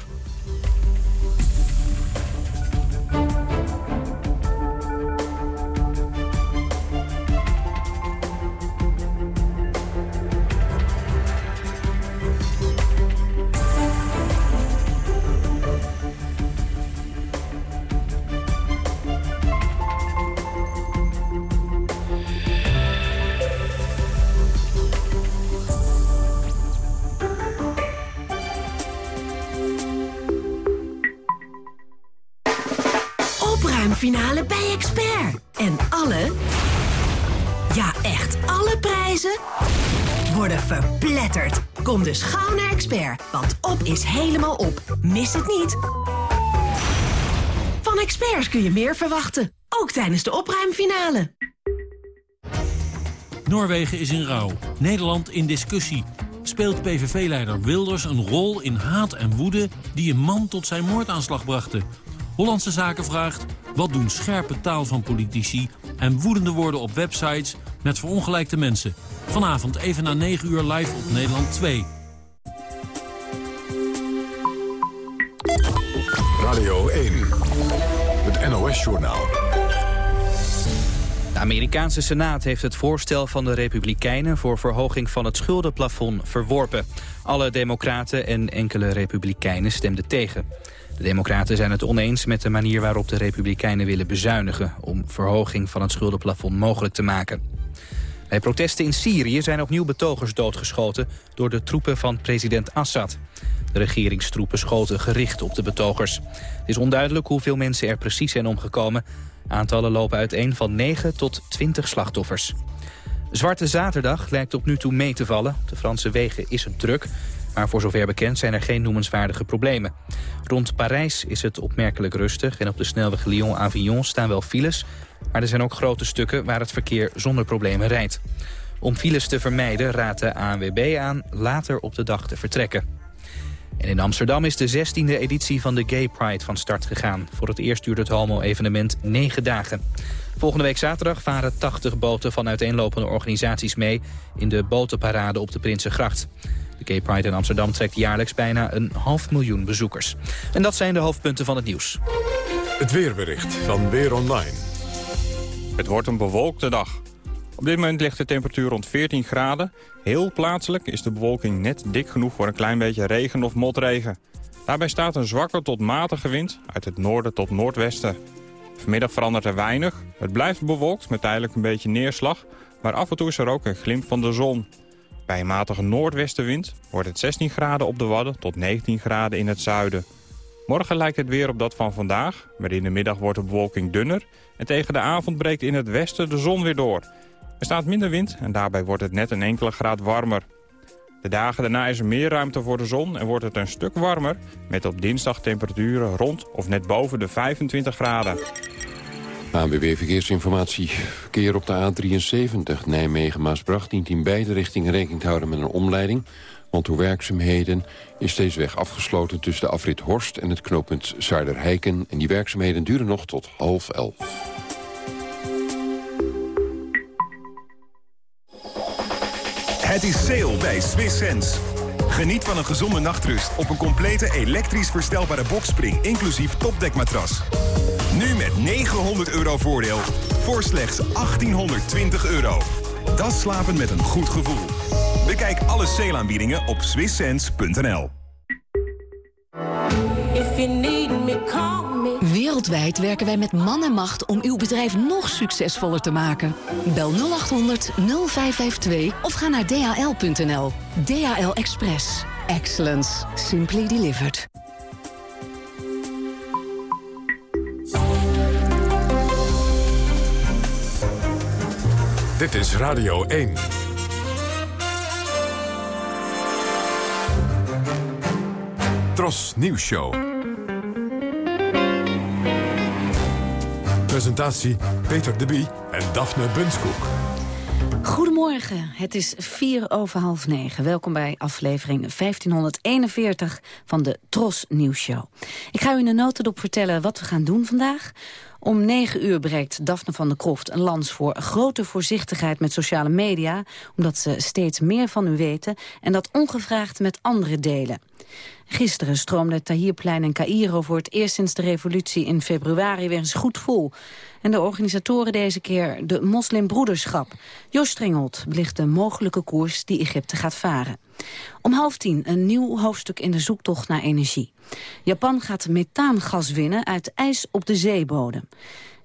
Finale bij Expert. En alle, ja echt alle prijzen worden verpletterd. Kom dus gauw naar Expert, want op is helemaal op. Mis het niet. Van Experts kun je meer verwachten, ook tijdens de opruimfinale.
Noorwegen is in rouw. Nederland in discussie. Speelt PVV-leider Wilders een rol in haat en woede... die een man tot zijn moordaanslag brachten? Hollandse Zaken vraagt... wat doen scherpe taal van politici en woedende woorden op websites... met verongelijkte mensen? Vanavond even na 9 uur live op Nederland 2.
Radio 1, het NOS-journaal.
De Amerikaanse Senaat heeft het voorstel van de Republikeinen... voor verhoging van het schuldenplafond verworpen. Alle democraten en enkele republikeinen stemden tegen. De democraten zijn het oneens met de manier waarop de republikeinen willen bezuinigen... om verhoging van het schuldenplafond mogelijk te maken. Bij protesten in Syrië zijn opnieuw betogers doodgeschoten... door de troepen van president Assad. De regeringstroepen schoten gericht op de betogers. Het is onduidelijk hoeveel mensen er precies zijn omgekomen. Aantallen lopen uiteen van 9 tot 20 slachtoffers. Zwarte Zaterdag lijkt op nu toe mee te vallen. de Franse wegen is het druk. Maar voor zover bekend zijn er geen noemenswaardige problemen. Rond Parijs is het opmerkelijk rustig en op de snelweg Lyon-Avignon staan wel files. Maar er zijn ook grote stukken waar het verkeer zonder problemen rijdt. Om files te vermijden raadt de ANWB aan later op de dag te vertrekken. En in Amsterdam is de 16e editie van de Gay Pride van start gegaan. Voor het eerst duurt het homo-evenement negen dagen. Volgende week zaterdag varen 80 boten van uiteenlopende organisaties mee... in de botenparade op de Prinsengracht. De Gay Pride in Amsterdam trekt jaarlijks bijna een half miljoen bezoekers. En dat zijn de hoofdpunten van het nieuws.
Het weerbericht van Weer Online.
Het wordt een bewolkte dag. Op dit moment ligt de temperatuur rond 14 graden. Heel plaatselijk is de bewolking net dik genoeg voor een klein beetje regen of motregen. Daarbij staat een zwakke tot matige wind uit het noorden tot noordwesten. Vanmiddag verandert er weinig. Het blijft bewolkt met tijdelijk een beetje neerslag... maar af en toe is er ook een glimp van de zon. Bij een matige noordwestenwind wordt het 16 graden op de Wadden tot 19 graden in het zuiden. Morgen lijkt het weer op dat van vandaag, maar in de middag wordt de bewolking dunner... en tegen de avond breekt in het westen de zon weer door. Er staat minder wind en daarbij wordt het net een enkele graad warmer. De dagen daarna is er meer ruimte voor de zon en wordt het een stuk warmer... met op dinsdag temperaturen rond of net boven de 25 graden.
ANWB Verkeersinformatie. Verkeer op de A73 Nijmegen-Maasbracht... dient in beide richtingen rekening te houden met een omleiding. Want door werkzaamheden is deze weg afgesloten... tussen de afrit Horst en het knooppunt Zuiderheiken. En die werkzaamheden duren nog tot half elf.
Het is sale bij Swiss Sense. Geniet van een gezonde nachtrust op een complete elektrisch verstelbare boxspring... inclusief topdekmatras. Nu met 900 euro voordeel voor slechts 1820 euro. Dat slapen met een goed gevoel. Bekijk alle sale op swisssense.nl.
Wereldwijd werken wij met man en macht om uw bedrijf nog succesvoller te maken. Bel 0800 0552 of ga naar dhl.nl. DHL Express. Excellence. Simply delivered.
Dit is Radio 1. Tros Nieuws Show. Presentatie Peter de Bie en Daphne Bunskoek.
Goedemorgen, het is vier over half negen. Welkom bij aflevering 1541 van de Tros Nieuws Show. Ik ga u in een notendop vertellen wat we gaan doen vandaag. Om negen uur breekt Daphne van der Kroft een lans voor grote voorzichtigheid met sociale media, omdat ze steeds meer van u weten en dat ongevraagd met anderen delen. Gisteren stroomde Tahirplein en Cairo voor het eerst sinds de revolutie in februari weer eens goed vol. En de organisatoren deze keer de moslimbroederschap. Jos Strengelt belicht de mogelijke koers die Egypte gaat varen. Om half tien een nieuw hoofdstuk in de zoektocht naar energie. Japan gaat methaangas winnen uit ijs op de zeebodem.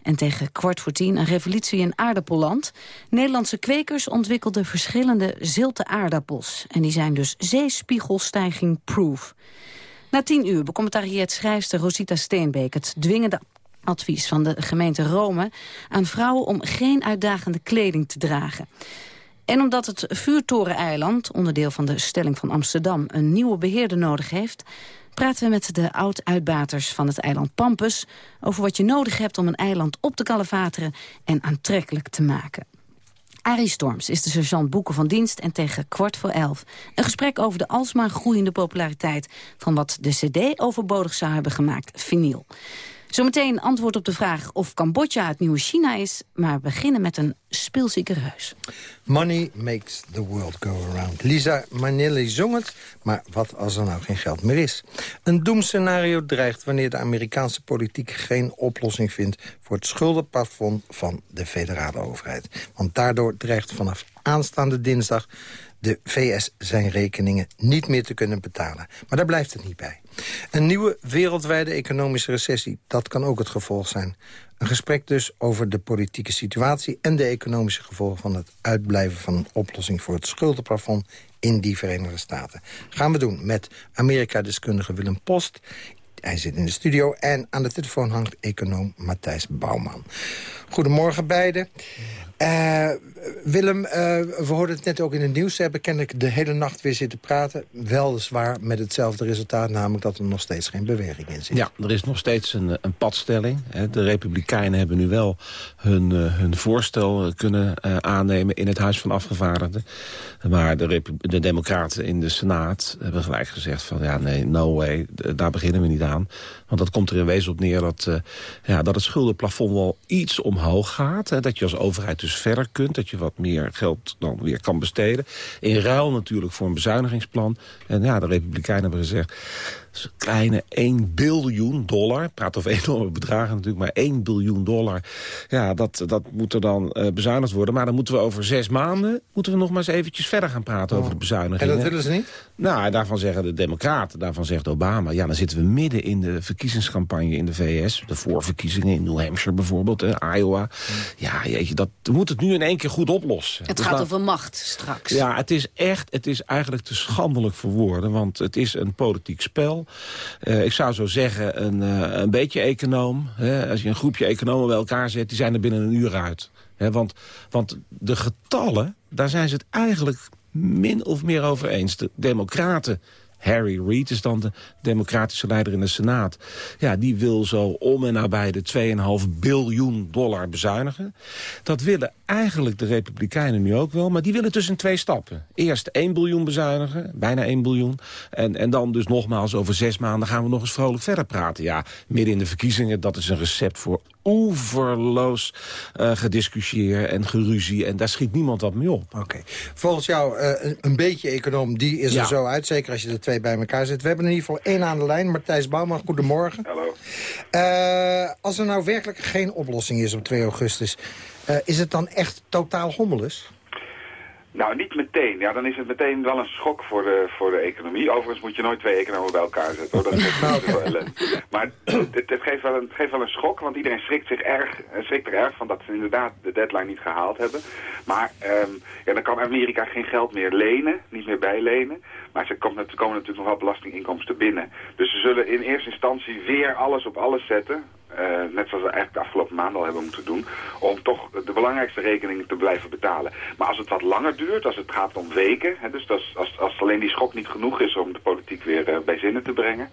En tegen kwart voor tien een revolutie in aardappelland. Nederlandse kwekers ontwikkelden verschillende zilte aardappels. En die zijn dus zeespiegelstijging-proof. Na tien uur becommentarieert schrijfster Rosita Steenbeek... het dwingende advies van de gemeente Rome aan vrouwen om geen uitdagende kleding te dragen. En omdat het vuurtoreneiland, onderdeel van de stelling van Amsterdam, een nieuwe beheerder nodig heeft, praten we met de oud-uitbaters van het eiland Pampus over wat je nodig hebt om een eiland op te kalevateren en aantrekkelijk te maken. Arie Storms is de sergeant boeken van dienst en tegen kwart voor elf. Een gesprek over de alsmaar groeiende populariteit van wat de cd overbodig zou hebben gemaakt, vinyl. Zometeen antwoord op de vraag of Cambodja het nieuwe China is... maar beginnen met een speelzieke reus.
Money makes the world go around. Lisa Manilli zong het, maar wat als er nou geen geld meer is? Een doemscenario dreigt wanneer de Amerikaanse politiek... geen oplossing vindt voor het schuldenplafond van de federale overheid. Want daardoor dreigt vanaf aanstaande dinsdag de VS zijn rekeningen niet meer te kunnen betalen. Maar daar blijft het niet bij. Een nieuwe wereldwijde economische recessie, dat kan ook het gevolg zijn. Een gesprek dus over de politieke situatie... en de economische gevolgen van het uitblijven van een oplossing... voor het schuldenplafond in die Verenigde Staten. Gaan we doen met Amerika-deskundige Willem Post. Hij zit in de studio en aan de telefoon hangt econoom Matthijs Bouwman. Goedemorgen beiden. Uh, Willem, uh, we hoorden het net ook in het nieuws. Ze hebben kennelijk de hele nacht weer zitten praten. Weliswaar met hetzelfde resultaat, namelijk dat er nog steeds geen beweging in zit.
Ja, er is nog steeds een, een padstelling. De Republikeinen hebben nu wel hun, uh, hun voorstel kunnen aannemen in het Huis van Afgevaardigden. Maar de, de Democraten in de Senaat hebben gelijk gezegd van... ja, nee, no way, daar beginnen we niet aan. Want dat komt er in wezen op neer dat, ja, dat het schuldenplafond wel iets omhoog gaat. Hè, dat je als overheid dus verder kunt. Dat je wat meer geld dan weer kan besteden. In ruil natuurlijk voor een bezuinigingsplan. En ja, de Republikeinen hebben gezegd kleine 1 biljoen dollar. Ik praat over (laughs) enorme bedragen natuurlijk, maar 1 biljoen dollar. Ja, dat, dat moet er dan uh, bezuinigd worden. Maar dan moeten we over zes maanden moeten we nog maar eens eventjes verder gaan praten over de bezuinigingen.
En dat willen ze niet?
Nou, daarvan zeggen de democraten, daarvan zegt Obama... ja, dan zitten we midden in de verkiezingscampagne in de VS. De voorverkiezingen in New Hampshire bijvoorbeeld, hè, Iowa. Ja, jeetje, dat, we moeten het nu in één keer goed oplossen.
Het dus gaat over macht straks.
Ja, het is echt, het is eigenlijk te schandelijk voor woorden. Want het is een politiek spel. Uh, ik zou zo zeggen, een, uh, een beetje econoom. Hè? Als je een groepje economen bij elkaar zet, die zijn er binnen een uur uit. Hè? Want, want de getallen, daar zijn ze het eigenlijk min of meer over eens. De democraten Harry Reid is dan de democratische leider in de Senaat. Ja, die wil zo om en nabij de 2,5 biljoen dollar bezuinigen. Dat willen eigenlijk de Republikeinen nu ook wel, maar die willen tussen twee stappen. Eerst 1 biljoen bezuinigen, bijna 1 biljoen. En, en dan dus nogmaals over zes maanden gaan we nog eens vrolijk verder praten. Ja, midden in de verkiezingen, dat is een recept voor oeverloos uh, gediscussieer en geruzie. En daar schiet niemand wat mee op.
Oké. Volgens jou, uh, een beetje econoom, die is er zo uit. Zeker als je de twee bij elkaar zet. We hebben in ieder geval één aan de lijn. Martijs Bouwman, goedemorgen.
Hallo.
Uh, als er nou werkelijk geen oplossing is op 2 augustus... is het dan echt totaal hommeles?
Nou, niet meteen. Ja, dan is het meteen wel een schok voor de, voor de economie. Overigens moet je nooit twee economen bij elkaar zetten. Hoor. Dat is wel ellende. Maar (clears throat) het, het, geeft wel een, het geeft wel een schok, want iedereen schrikt, zich erg, schrikt er erg van dat ze inderdaad de deadline niet gehaald hebben. Maar um, ja, dan kan Amerika geen geld meer lenen, niet meer bijlenen. Maar ze komen, natuurlijk nog wel belastinginkomsten binnen. Dus ze zullen in eerste instantie weer alles op alles zetten. Uh, net zoals we eigenlijk de afgelopen maanden al hebben moeten doen, om toch de belangrijkste rekeningen te blijven betalen. Maar als het wat langer duurt, als het gaat om weken, hè, dus als, als, als alleen die schok niet genoeg is om de politiek weer uh, bij zinnen te brengen,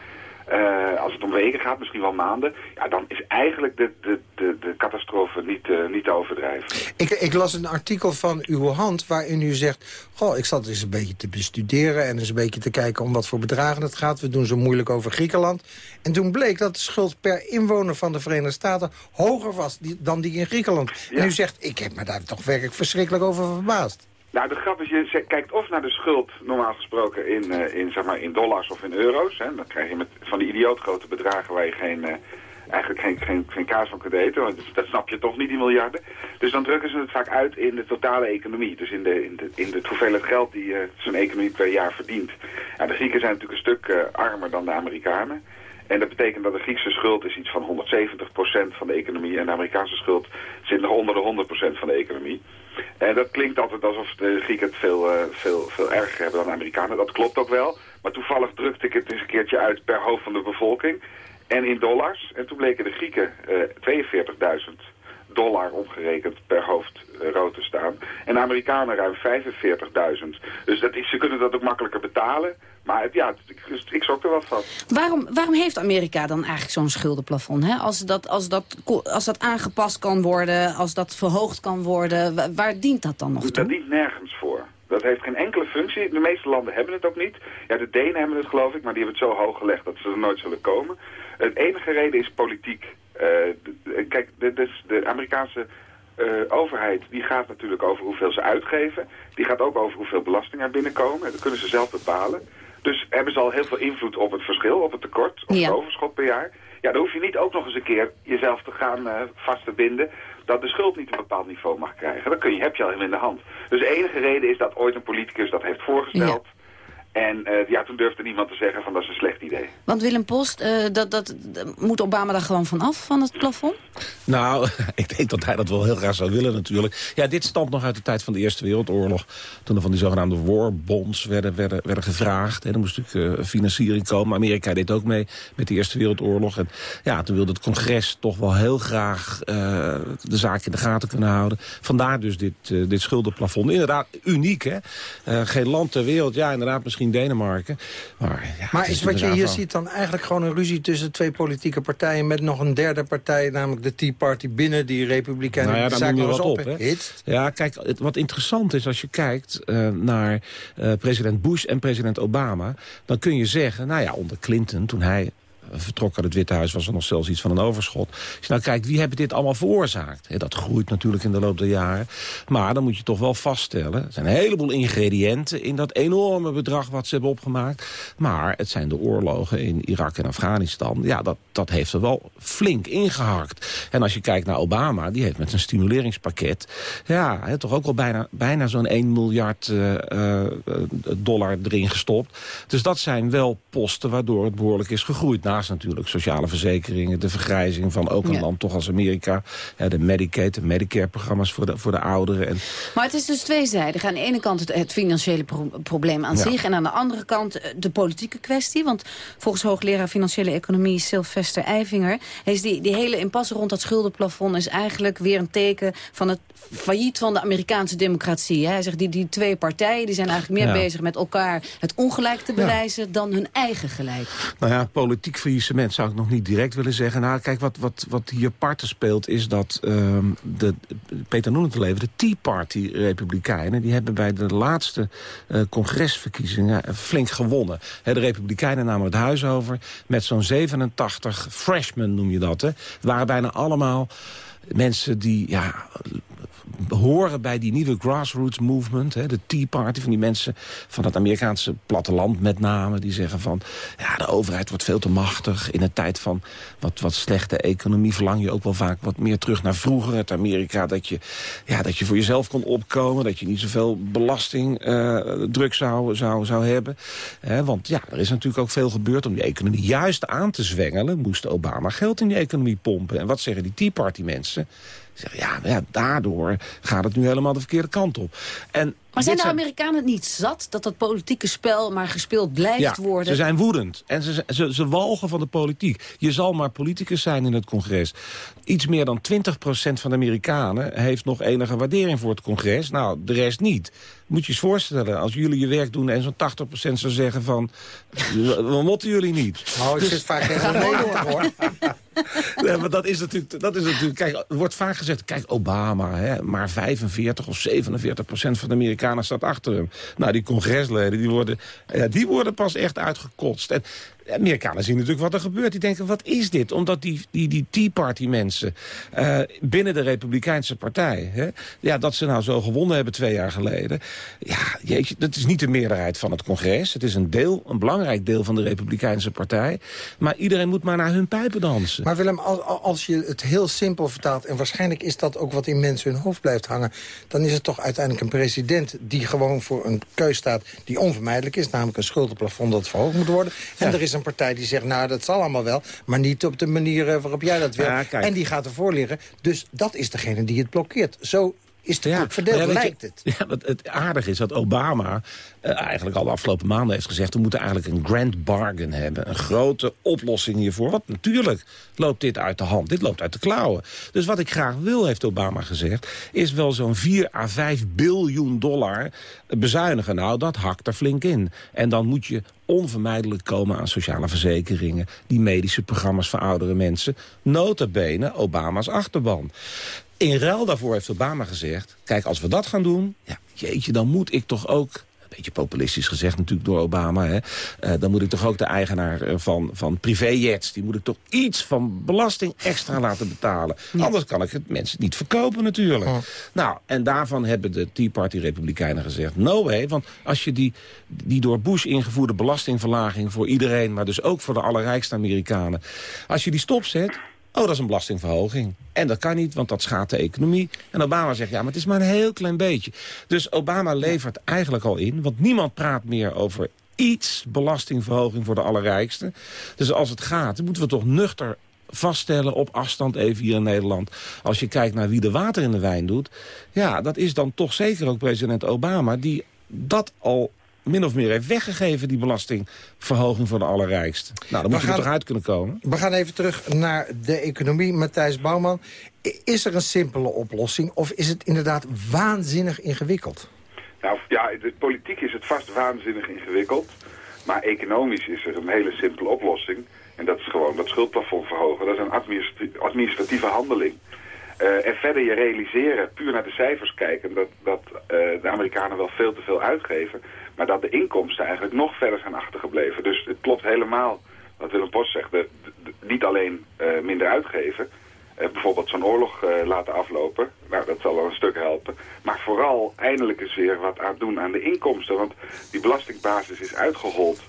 Uh, als het om weken gaat, misschien wel maanden, ja, dan is eigenlijk de, de, de, de catastrofe niet, uh, niet te overdrijven.
Ik, ik las een artikel van uw hand waarin u zegt... Goh, ik zat eens een beetje te bestuderen en eens een beetje te kijken om wat voor bedragen het gaat. We doen zo moeilijk over Griekenland. En toen bleek dat de schuld per inwoner van de Verenigde Staten hoger was dan die in Griekenland. Ja. En u zegt, ik heb me daar toch werkelijk verschrikkelijk over verbaasd.
Nou, de grap is, je kijkt of naar de schuld, normaal gesproken, in, uh, in, zeg maar, in dollars of in euro's. Hè. Dan krijg je met van die idiootgrote bedragen waar je geen, uh, eigenlijk geen, geen, geen kaas van kunt eten. Want dat snap je toch niet, die miljarden. Dus dan drukken ze het vaak uit in de totale economie. Dus in de, in de, in de hoeveelheid geld die uh, zo'n economie per jaar verdient. Ja, de Grieken zijn natuurlijk een stuk armer dan de Amerikanen. En dat betekent dat de Griekse schuld is iets van 170% van de economie. En de Amerikaanse schuld zit nog onder de 100% van de economie. En dat klinkt altijd alsof de Grieken het veel, uh, veel, veel erger hebben dan de Amerikanen. Dat klopt ook wel. Maar toevallig drukte ik het eens een keertje uit per hoofd van de bevolking. En in dollars. En toen bleken de Grieken uh, 42.000 dollar omgerekend per hoofd uh, rood te staan. En de Amerikanen ruim 45.000. Dus dat is, ze kunnen dat ook makkelijker betalen. Maar het, ja, ik, ik schrok er wat van.
Waarom, waarom heeft Amerika dan eigenlijk zo'n schuldenplafond? Hè? Als, dat, als, dat, als dat aangepast kan worden, als dat verhoogd kan worden, waar dient dat dan nog toe?
Dat dient nergens voor. Dat heeft geen enkele functie. De meeste landen hebben het ook niet. Ja, de Denen hebben het geloof ik, maar die hebben het zo hoog gelegd dat ze er nooit zullen komen. Het enige reden is politiek. Uh, kijk, de, de, de Amerikaanse uh, overheid die gaat natuurlijk over hoeveel ze uitgeven. Die gaat ook over hoeveel belasting er binnenkomen. Dat kunnen ze zelf bepalen. Dus hebben ze al heel veel invloed op het verschil, op het tekort, op ja. het overschot per jaar. Ja, dan hoef je niet ook nog eens een keer jezelf te gaan uh, vast te binden dat de schuld niet een bepaald niveau mag krijgen. Dat kun je, heb je al helemaal in de hand. Dus de enige reden is dat ooit een politicus dat heeft voorgesteld. Ja. En uh, ja, toen durfde niemand te zeggen van dat is een slecht idee.
Want Willem Post, uh, dat, dat, moet Obama daar gewoon van af, van het plafond?
Nou, (laughs) ik denk dat hij dat wel heel graag zou willen natuurlijk. Ja, dit stamt nog uit de tijd van de Eerste Wereldoorlog. Toen er van die zogenaamde war bonds werden, werden, werden gevraagd. Er moest natuurlijk uh, financiering komen. Amerika deed ook mee met de Eerste Wereldoorlog. En ja, toen wilde het congres toch wel heel graag de zaak in de gaten kunnen houden. Vandaar dus dit, dit schuldenplafond. Inderdaad, uniek hè. geen land ter wereld, ja inderdaad misschien Denemarken. Maar, ja,
maar is, is wat je hier ziet dan eigenlijk gewoon een ruzie tussen twee politieke partijen... met nog een derde partij, namelijk de Tea Party binnen die Republikeinen.
Nou ja,
daar
je wat op. Hè? Ja, kijk, het, wat interessant is als je kijkt uh, naar uh, president Bush en president Obama... dan kun je zeggen, nou ja, onder Clinton, toen hij vertrok uit het Witte Huis was er nog zelfs iets van een overschot. Je nou kijkt, wie hebben dit allemaal veroorzaakt? dat groeit natuurlijk in de loop der jaren. Maar dan moet je toch wel vaststellen... er zijn een heleboel ingrediënten in dat enorme bedrag wat ze hebben opgemaakt. Maar het zijn de oorlogen in Irak en Afghanistan. Ja, dat, dat heeft er wel flink ingeharkt. En als je kijkt naar Obama, die heeft met zijn stimuleringspakket... ja, toch ook al bijna, bijna zo'n 1 miljard uh, uh, dollar erin gestopt. Dus dat zijn wel posten waardoor het behoorlijk is gegroeid. Natuurlijk sociale verzekeringen, de vergrijzing van ook een ja. land toch als Amerika. Ja, de Medicaid, de Medicare-programma's voor de, voor de ouderen. En...
Maar het is dus tweezijdig. Aan de ene kant het, het financiële pro probleem aan ja. zich... en aan de andere kant de politieke kwestie. Want volgens hoogleraar Financiële Economie Sylvester Eivinger... is die, die hele impasse rond dat schuldenplafond... is eigenlijk weer een teken van het failliet van de Amerikaanse democratie. Hij zegt, die, die twee partijen die zijn eigenlijk meer bezig met elkaar... het ongelijk te bewijzen dan hun eigen gelijk.
Nou ja, politiek faillissement zou ik nog niet direct willen zeggen. Nou, kijk, wat, wat, wat hier parten speelt is dat um, de, Peter Noenen te leven, de Tea Party-republikeinen... die hebben bij de laatste uh, congresverkiezingen flink gewonnen. De republikeinen namen het huis over met zo'n 87 freshmen, noem je dat. Het waren bijna allemaal mensen die ja, horen bij die nieuwe grassroots movement. Hè, de Tea Party van die mensen van het Amerikaanse platteland met name. Die zeggen van, ja, de overheid wordt veel te machtig. In een tijd van wat, wat slechte economie verlang je ook wel vaak wat meer terug naar vroeger. Het Amerika dat je, ja, dat je voor jezelf kon opkomen. Dat je niet zoveel belastingdruk uh, zou, zou, zou hebben. Want ja, er is natuurlijk ook veel gebeurd om die economie juist aan te zwengelen. Moest Obama geld in die economie pompen. En wat zeggen die Tea Party mensen? Zeg, ja, ja, daardoor gaat het nu helemaal de verkeerde kant op. En
Maar zijn de Amerikanen het niet zat dat dat politieke spel maar gespeeld blijft
ja,
worden?
ze zijn woedend. En ze, ze, ze walgen van de politiek. Je zal maar politicus zijn in het congres. Iets meer dan 20% van de Amerikanen heeft nog enige waardering voor het congres. Nou, de rest niet. Moet je eens voorstellen, als jullie je werk doen... en zo'n 80% zou zeggen van... (laughs) we motten jullie niet.
Oh, ik zit vaak in Nederland, (laughs) hoor. (laughs)
Nee, maar dat is natuurlijk, dat is natuurlijk kijk, er wordt vaak gezegd, kijk, Obama, hè, maar 45 of 47 procent van de Amerikanen staat achter hem. Nou, die congresleden, die worden, ja, die worden pas echt uitgekotst. En de Amerikanen zien natuurlijk wat er gebeurt. Die denken, wat is dit? Omdat die, die, die Tea Party mensen uh, binnen de Republikeinse partij... Hè, ja, dat ze nou zo gewonnen hebben twee jaar geleden... ja, jeetje, dat is niet de meerderheid van het congres. Het is een deel, een belangrijk deel van de Republikeinse partij. Maar iedereen moet maar naar hun pijpen dansen.
Maar Willem, als je het heel simpel vertaalt... en waarschijnlijk is dat ook wat in mensen hun hoofd blijft hangen... dan is het toch uiteindelijk een president die gewoon voor een keus staat... die onvermijdelijk is, namelijk een schuldenplafond dat verhoogd moet worden. En
Ja.
er is een partij die zegt, nou, dat zal allemaal wel... maar niet op de manier eh, waarop jij dat wil.
Ja, kijk.
en die gaat ervoor liggen. Dus dat is degene die het blokkeert. Zo is de koek verdeeld,
ja,
lijkt
je,
het. (laughs)
Ja, wat het aardige is dat Obama eh, eigenlijk al de afgelopen maanden heeft gezegd... we moeten eigenlijk een grand bargain hebben. Een grote oplossing hiervoor. Want natuurlijk loopt dit uit de hand. Dit loopt uit de klauwen. Dus wat ik graag wil, heeft Obama gezegd... is wel zo'n 4 à 5 biljoen dollar bezuinigen. Nou, dat hakt er flink in. En dan moet je onvermijdelijk komen aan sociale verzekeringen... die medische programma's voor oudere mensen. Nota bene Obama's achterban. In ruil daarvoor heeft Obama gezegd... kijk, als we dat gaan doen, ja, jeetje, dan moet ik toch ook... een beetje populistisch gezegd natuurlijk door Obama... Hè, eh, dan moet ik toch ook de eigenaar eh, van, van privéjets... die moet ik toch iets van belasting extra laten betalen. Anders kan ik het mensen niet verkopen natuurlijk. Nou, en daarvan hebben de Tea Party Republikeinen gezegd... no way, want als je die, die door Bush ingevoerde belastingverlaging... voor iedereen, maar dus ook voor de allerrijkste Amerikanen... als je die stopzet... Oh, dat is een belastingverhoging. En dat kan niet, want dat schaadt de economie. En Obama zegt, ja, maar het is maar een heel klein beetje. Dus Obama levert eigenlijk al in, want niemand praat meer over iets belastingverhoging voor de allerrijksten. Dus als het gaat, moeten we toch nuchter vaststellen op afstand even hier in Nederland. Als je kijkt naar wie de water in de wijn doet... ja, dat is dan toch zeker ook president Obama... die dat al min of meer heeft weggegeven, die belastingverhoging voor de allerrijksten. Nou, dan moet je
gaan-
er toch uit kunnen komen.
We gaan even terug naar de economie. Matthijs Bouwman, is er een simpele oplossing... of is het inderdaad waanzinnig ingewikkeld?
Nou ja, de politiek is het vast waanzinnig ingewikkeld. Maar economisch is er een hele simpele oplossing. En dat is gewoon dat schuldplafond verhogen. Dat is een administrati- administratieve handeling. Eh, en verder je realiseren, puur naar de cijfers kijken... dat, dat eh, de Amerikanen wel veel te veel uitgeven... maar dat de inkomsten eigenlijk nog verder zijn achtergebleven. Dus het klopt helemaal wat Willem Post zegt. niet alleen eh, minder uitgeven... bijvoorbeeld zo'n oorlog laten aflopen. Nou, dat zal wel een stuk helpen. Maar vooral eindelijk eens weer wat aan doen aan de inkomsten. Want die belastingbasis is uitgehold.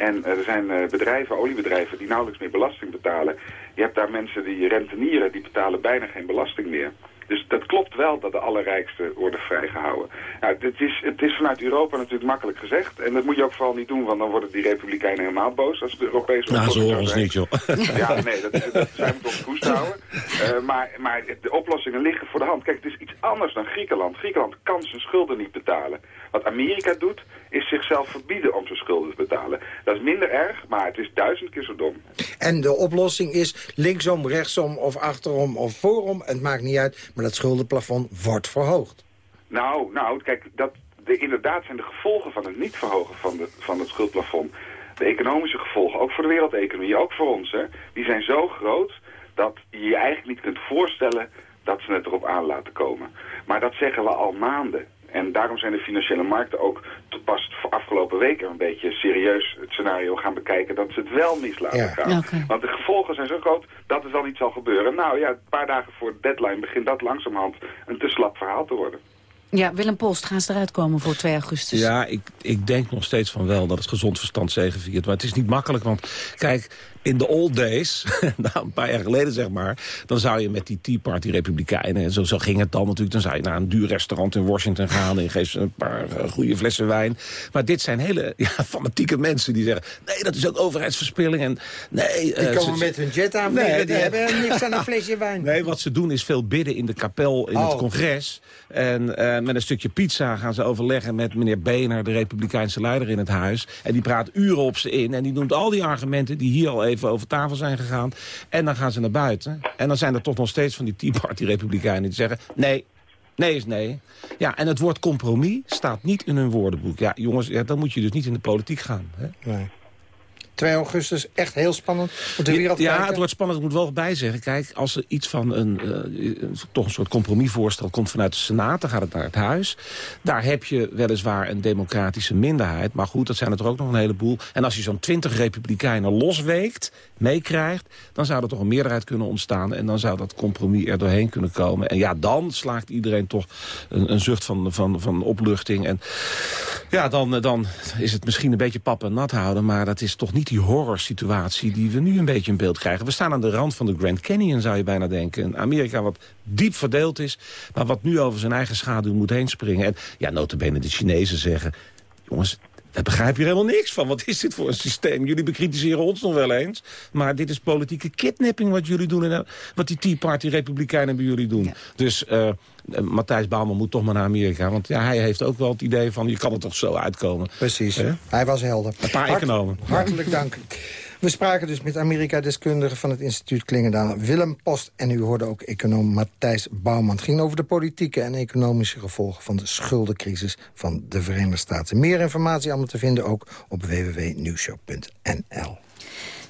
En eh, er zijn eh, bedrijven, oliebedrijven, die nauwelijks meer belasting betalen. Je hebt daar mensen die rentenieren, die betalen bijna geen belasting meer. Dus dat klopt wel dat de allerrijksten worden vrijgehouden. Nou, dit is, het is vanuit Europa natuurlijk makkelijk gezegd. En dat moet je ook vooral niet doen, want dan worden die republikeinen helemaal boos als de Europese
Nou, zo
oplossing
horen ons niet, joh.
Ja, nee, dat, dat zijn we toch koest houden. Eh, maar, maar de oplossingen liggen voor de hand. Kijk, het is iets anders dan Griekenland. Griekenland kan zijn schulden niet betalen. Wat Amerika doet, is zichzelf verbieden om zijn schulden te betalen. Dat is minder erg, maar het is duizend keer zo dom.
En de oplossing is linksom, rechtsom of achterom of voorom. Het maakt niet uit, maar dat schuldenplafond wordt verhoogd.
Nou, nou, kijk, dat, de, inderdaad zijn de gevolgen van het niet verhogen van, de, van het schuldplafond... de economische gevolgen, ook voor de wereldeconomie, ook voor ons... Hè, die zijn zo groot dat je je eigenlijk niet kunt voorstellen... dat ze het erop aan laten komen. Maar dat zeggen we al maanden. En daarom zijn de financiële markten ook pas afgelopen week een beetje serieus het scenario gaan bekijken dat ze het wel mis laten
Ja.
gaan. Want de gevolgen zijn zo groot dat het wel niet zal gebeuren. Nou ja, een paar dagen voor de deadline begint dat langzamerhand een te slap verhaal te worden.
Ja, Willem Post, gaan ze eruit komen voor 2 augustus?
Ja, ik, ik denk nog steeds van wel dat het gezond verstand zegeviert. Maar het is niet makkelijk, want kijk, in de old days, (laughs) nou, een paar jaar geleden zeg maar... dan zou je met die Tea Party Republikeinen, en zo, zo ging het dan natuurlijk... dan zou je naar een duur restaurant in Washington gaan... en geef ze een paar uh, goede flessen wijn. Maar dit zijn hele (laughs) ja, fanatieke mensen die zeggen... nee, dat is ook overheidsverspilling en nee...
Die uh, komen ze, met hun jet aan, nee, die hebben niks aan een (laughs) flesje wijn.
Nee, wat ze doen is veel bidden in de kapel in oh. het congres... En uh, met een stukje pizza gaan ze overleggen met meneer Boehner, de republikeinse leider in het huis. En die praat uren op ze in. En die noemt al die argumenten die hier al even over tafel zijn gegaan. En dan gaan ze naar buiten. En dan zijn er toch nog steeds van die Tea Party republikeinen die zeggen... nee, Nee is nee. Ja, en het woord compromis staat niet in hun woordenboek. Ja, jongens, ja, dan moet je dus niet in de politiek gaan. Hè?
Nee. 2 augustus, echt heel spannend.
ja, ja het wordt spannend. Ik moet wel bijzeggen. Kijk, als er iets van een, uh, toch een soort compromisvoorstel komt vanuit de Senaat... dan gaat het naar het huis. Daar heb je weliswaar een democratische minderheid. Maar goed, dat zijn er ook nog een heleboel. En als je zo'n 20 republikeinen losweekt, meekrijgt... dan zou er toch een meerderheid kunnen ontstaan. En dan zou dat compromis er doorheen kunnen komen. En ja, dan slaagt iedereen toch een, een zucht van, van, van opluchting. En ja, dan, dan is het misschien een beetje pap en nat houden... maar dat is toch niet die horrorsituatie die we nu een beetje in beeld krijgen. We staan aan de rand van de Grand Canyon, zou je bijna denken. Een Amerika wat diep verdeeld is, maar wat nu over zijn eigen schaduw moet heen springen. En ja, notabene de Chinezen zeggen... jongens, daar begrijp je helemaal niks van. Wat is dit voor een systeem? Jullie bekritiseren ons nog wel eens. Maar dit is politieke kidnapping wat jullie doen. En wat die Tea Party Republikeinen bij jullie doen. Dus uh, Matthijs Bouwman moet toch maar naar Amerika. Want ja, hij heeft ook wel het idee van... je kan er toch zo uitkomen.
Precies. Eh? Hij was helder.
Een paar Hart, economen.
Hartelijk dank. We spraken dus met Amerika-deskundige van het instituut Klingendaal Willem Post. En u hoorde ook econoom Matthijs Bouwman. Het ging over de politieke en economische gevolgen van de schuldencrisis van de Verenigde Staten. Meer informatie allemaal te vinden ook op www.nieuwshow.nl.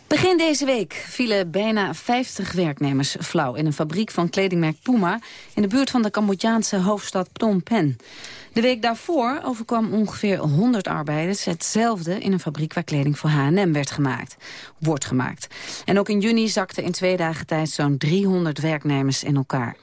Begin deze week vielen bijna 50 werknemers flauw... in een fabriek van kledingmerk Puma... in de buurt van de Cambodjaanse hoofdstad Phnom Penh. De week daarvoor overkwam ongeveer 100 arbeiders hetzelfde in een fabriek waar kleding voor H&M werd gemaakt, wordt gemaakt. En ook in juni zakten in twee dagen tijd zo'n 300 werknemers in elkaar.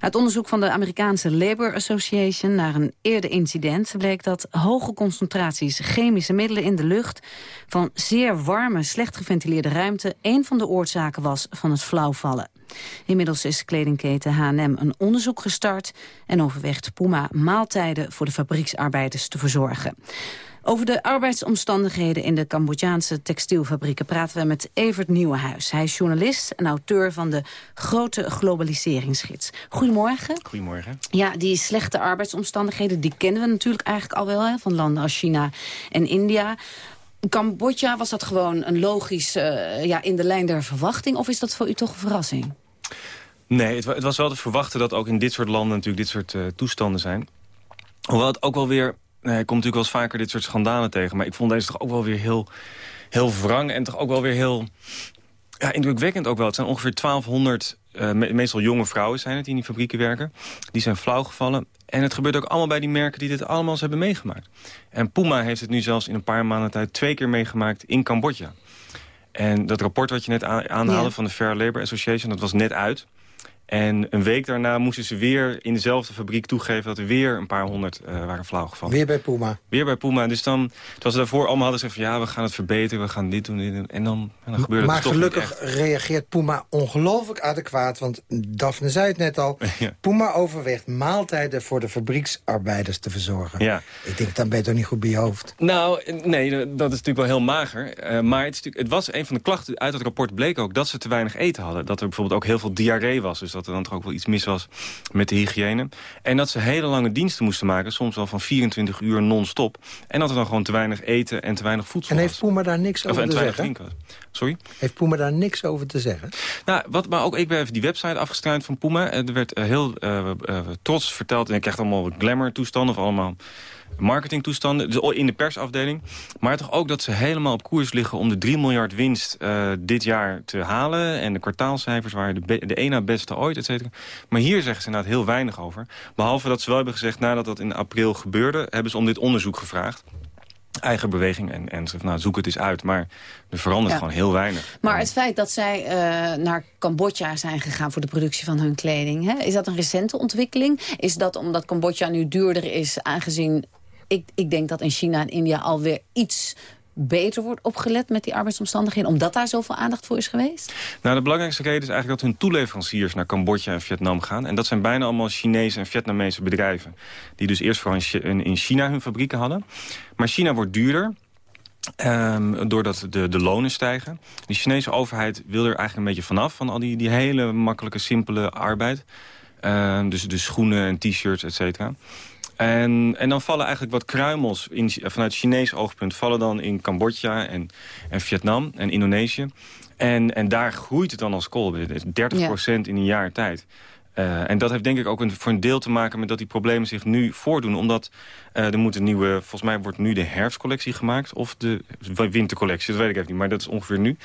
Uit onderzoek van de Amerikaanse Labor Association naar een eerder incident bleek dat hoge concentraties chemische middelen in de lucht van zeer warme, slecht geventileerde ruimte een van de oorzaken was van het flauwvallen. Inmiddels is kledingketen H&M een onderzoek gestart... en overweegt Puma maaltijden voor de fabrieksarbeiders te verzorgen. Over de arbeidsomstandigheden in de Cambodjaanse textielfabrieken praten we met Evert Nieuwenhuis. Hij is journalist en auteur van de Grote Globaliseringsgids. Goedemorgen.
Goedemorgen.
Ja, die slechte arbeidsomstandigheden die kennen we natuurlijk eigenlijk al wel hè, van landen als China en India. Cambodja, was dat gewoon een logisch uh, ja, in de lijn der verwachting of is dat voor u toch een verrassing?
Nee, het, het, was wel te verwachten dat ook in dit soort landen natuurlijk dit soort uh, toestanden zijn. Hoewel het ook wel weer... Nee, ik kom natuurlijk wel eens vaker dit soort schandalen tegen. Maar ik vond deze toch ook wel weer heel, heel wrang. En toch ook wel weer heel ja, indrukwekkend ook wel. Het zijn ongeveer 1200, uh, me meestal jonge vrouwen zijn het die in die fabrieken werken. Die zijn flauw gevallen. En het gebeurt ook allemaal bij die merken die dit allemaal eens hebben meegemaakt. En Puma heeft het nu zelfs in een paar maanden tijd twee keer meegemaakt in Cambodja. En dat rapport wat je net aanhaalde van de Fair Labor Association, dat was net uit. En een week daarna moesten ze weer in dezelfde fabriek toegeven... dat er weer een paar honderd uh, waren flauwgevallen.
Weer bij Puma?
Weer bij Puma. Dus dan, terwijl ze daarvoor allemaal hadden gezegd... van ja, we gaan het verbeteren, we gaan dit doen, dit doen. En dan, en dan gebeurde
maar
het toch
gelukkig reageert Puma ongelooflijk adequaat. Want Daphne zei het net al. (laughs) Puma overweegt maaltijden voor de fabrieksarbeiders te verzorgen. Ja. Ik denk, dan ben je toch niet goed bij je hoofd?
Nou, nee, dat is natuurlijk wel heel mager. Uh, maar het, het was een van de klachten uit het rapport bleek ook... dat ze te weinig eten hadden. Dat er bijvoorbeeld ook heel veel diarree was. Dus dat dat er dan toch ook wel iets mis was met de hygiëne. En dat ze hele lange diensten moesten maken, soms wel van 24 uur non-stop. En dat er dan gewoon te weinig eten en te weinig voedsel
En heeft Puma daar niks over te zeggen?
Sorry?
Heeft Puma daar niks over te zeggen?
Nou, wat, maar ook ik ben even die website afgestruind van Puma. Er werd uh, heel uh, uh, trots verteld en je krijgt allemaal glamour toestanden of allemaal marketingtoestanden, dus in de persafdeling. Maar toch ook dat ze helemaal op koers liggen om de 3 miljard winst uh, dit jaar te halen. En de kwartaalcijfers waren de, de ene beste ooit, et cetera. Maar hier zeggen ze inderdaad heel weinig over. Behalve dat ze wel hebben gezegd, nadat dat in april gebeurde... hebben ze om dit onderzoek gevraagd eigen beweging en, en nou, zoek het eens uit. Maar er verandert gewoon heel weinig.
Maar het feit dat zij uh, naar Cambodja zijn gegaan voor de productie van hun kleding... Hè, is dat een recente ontwikkeling? Is dat omdat Cambodja nu duurder is, aangezien ik, ik denk dat in China en India alweer iets beter wordt opgelet met die arbeidsomstandigheden? Omdat daar zoveel aandacht voor is geweest?
Nou, de belangrijkste reden is eigenlijk dat hun toeleveranciers naar Cambodja en Vietnam gaan. En dat zijn bijna allemaal Chinese en Vietnamese bedrijven. Die dus eerst vooral in China hun fabrieken hadden. Maar China wordt duurder. Um, doordat de, de lonen stijgen. De Chinese overheid wil er eigenlijk een beetje vanaf... van al die, die hele makkelijke, simpele arbeid. Um, dus de schoenen en t-shirts, et cetera. En, en dan vallen eigenlijk wat kruimels in, vanuit Chinees oogpunt... vallen dan in Cambodja en, en Vietnam en Indonesië. En, en daar groeit het dan als kool. 30% in een jaar tijd. Uh, en dat heeft denk ik ook een, voor een deel te maken met dat die problemen zich nu voordoen. Omdat uh, er moet een nieuwe, volgens mij wordt nu de herfstcollectie gemaakt. Of de wintercollectie, dat weet ik even niet. Maar dat is ongeveer nu.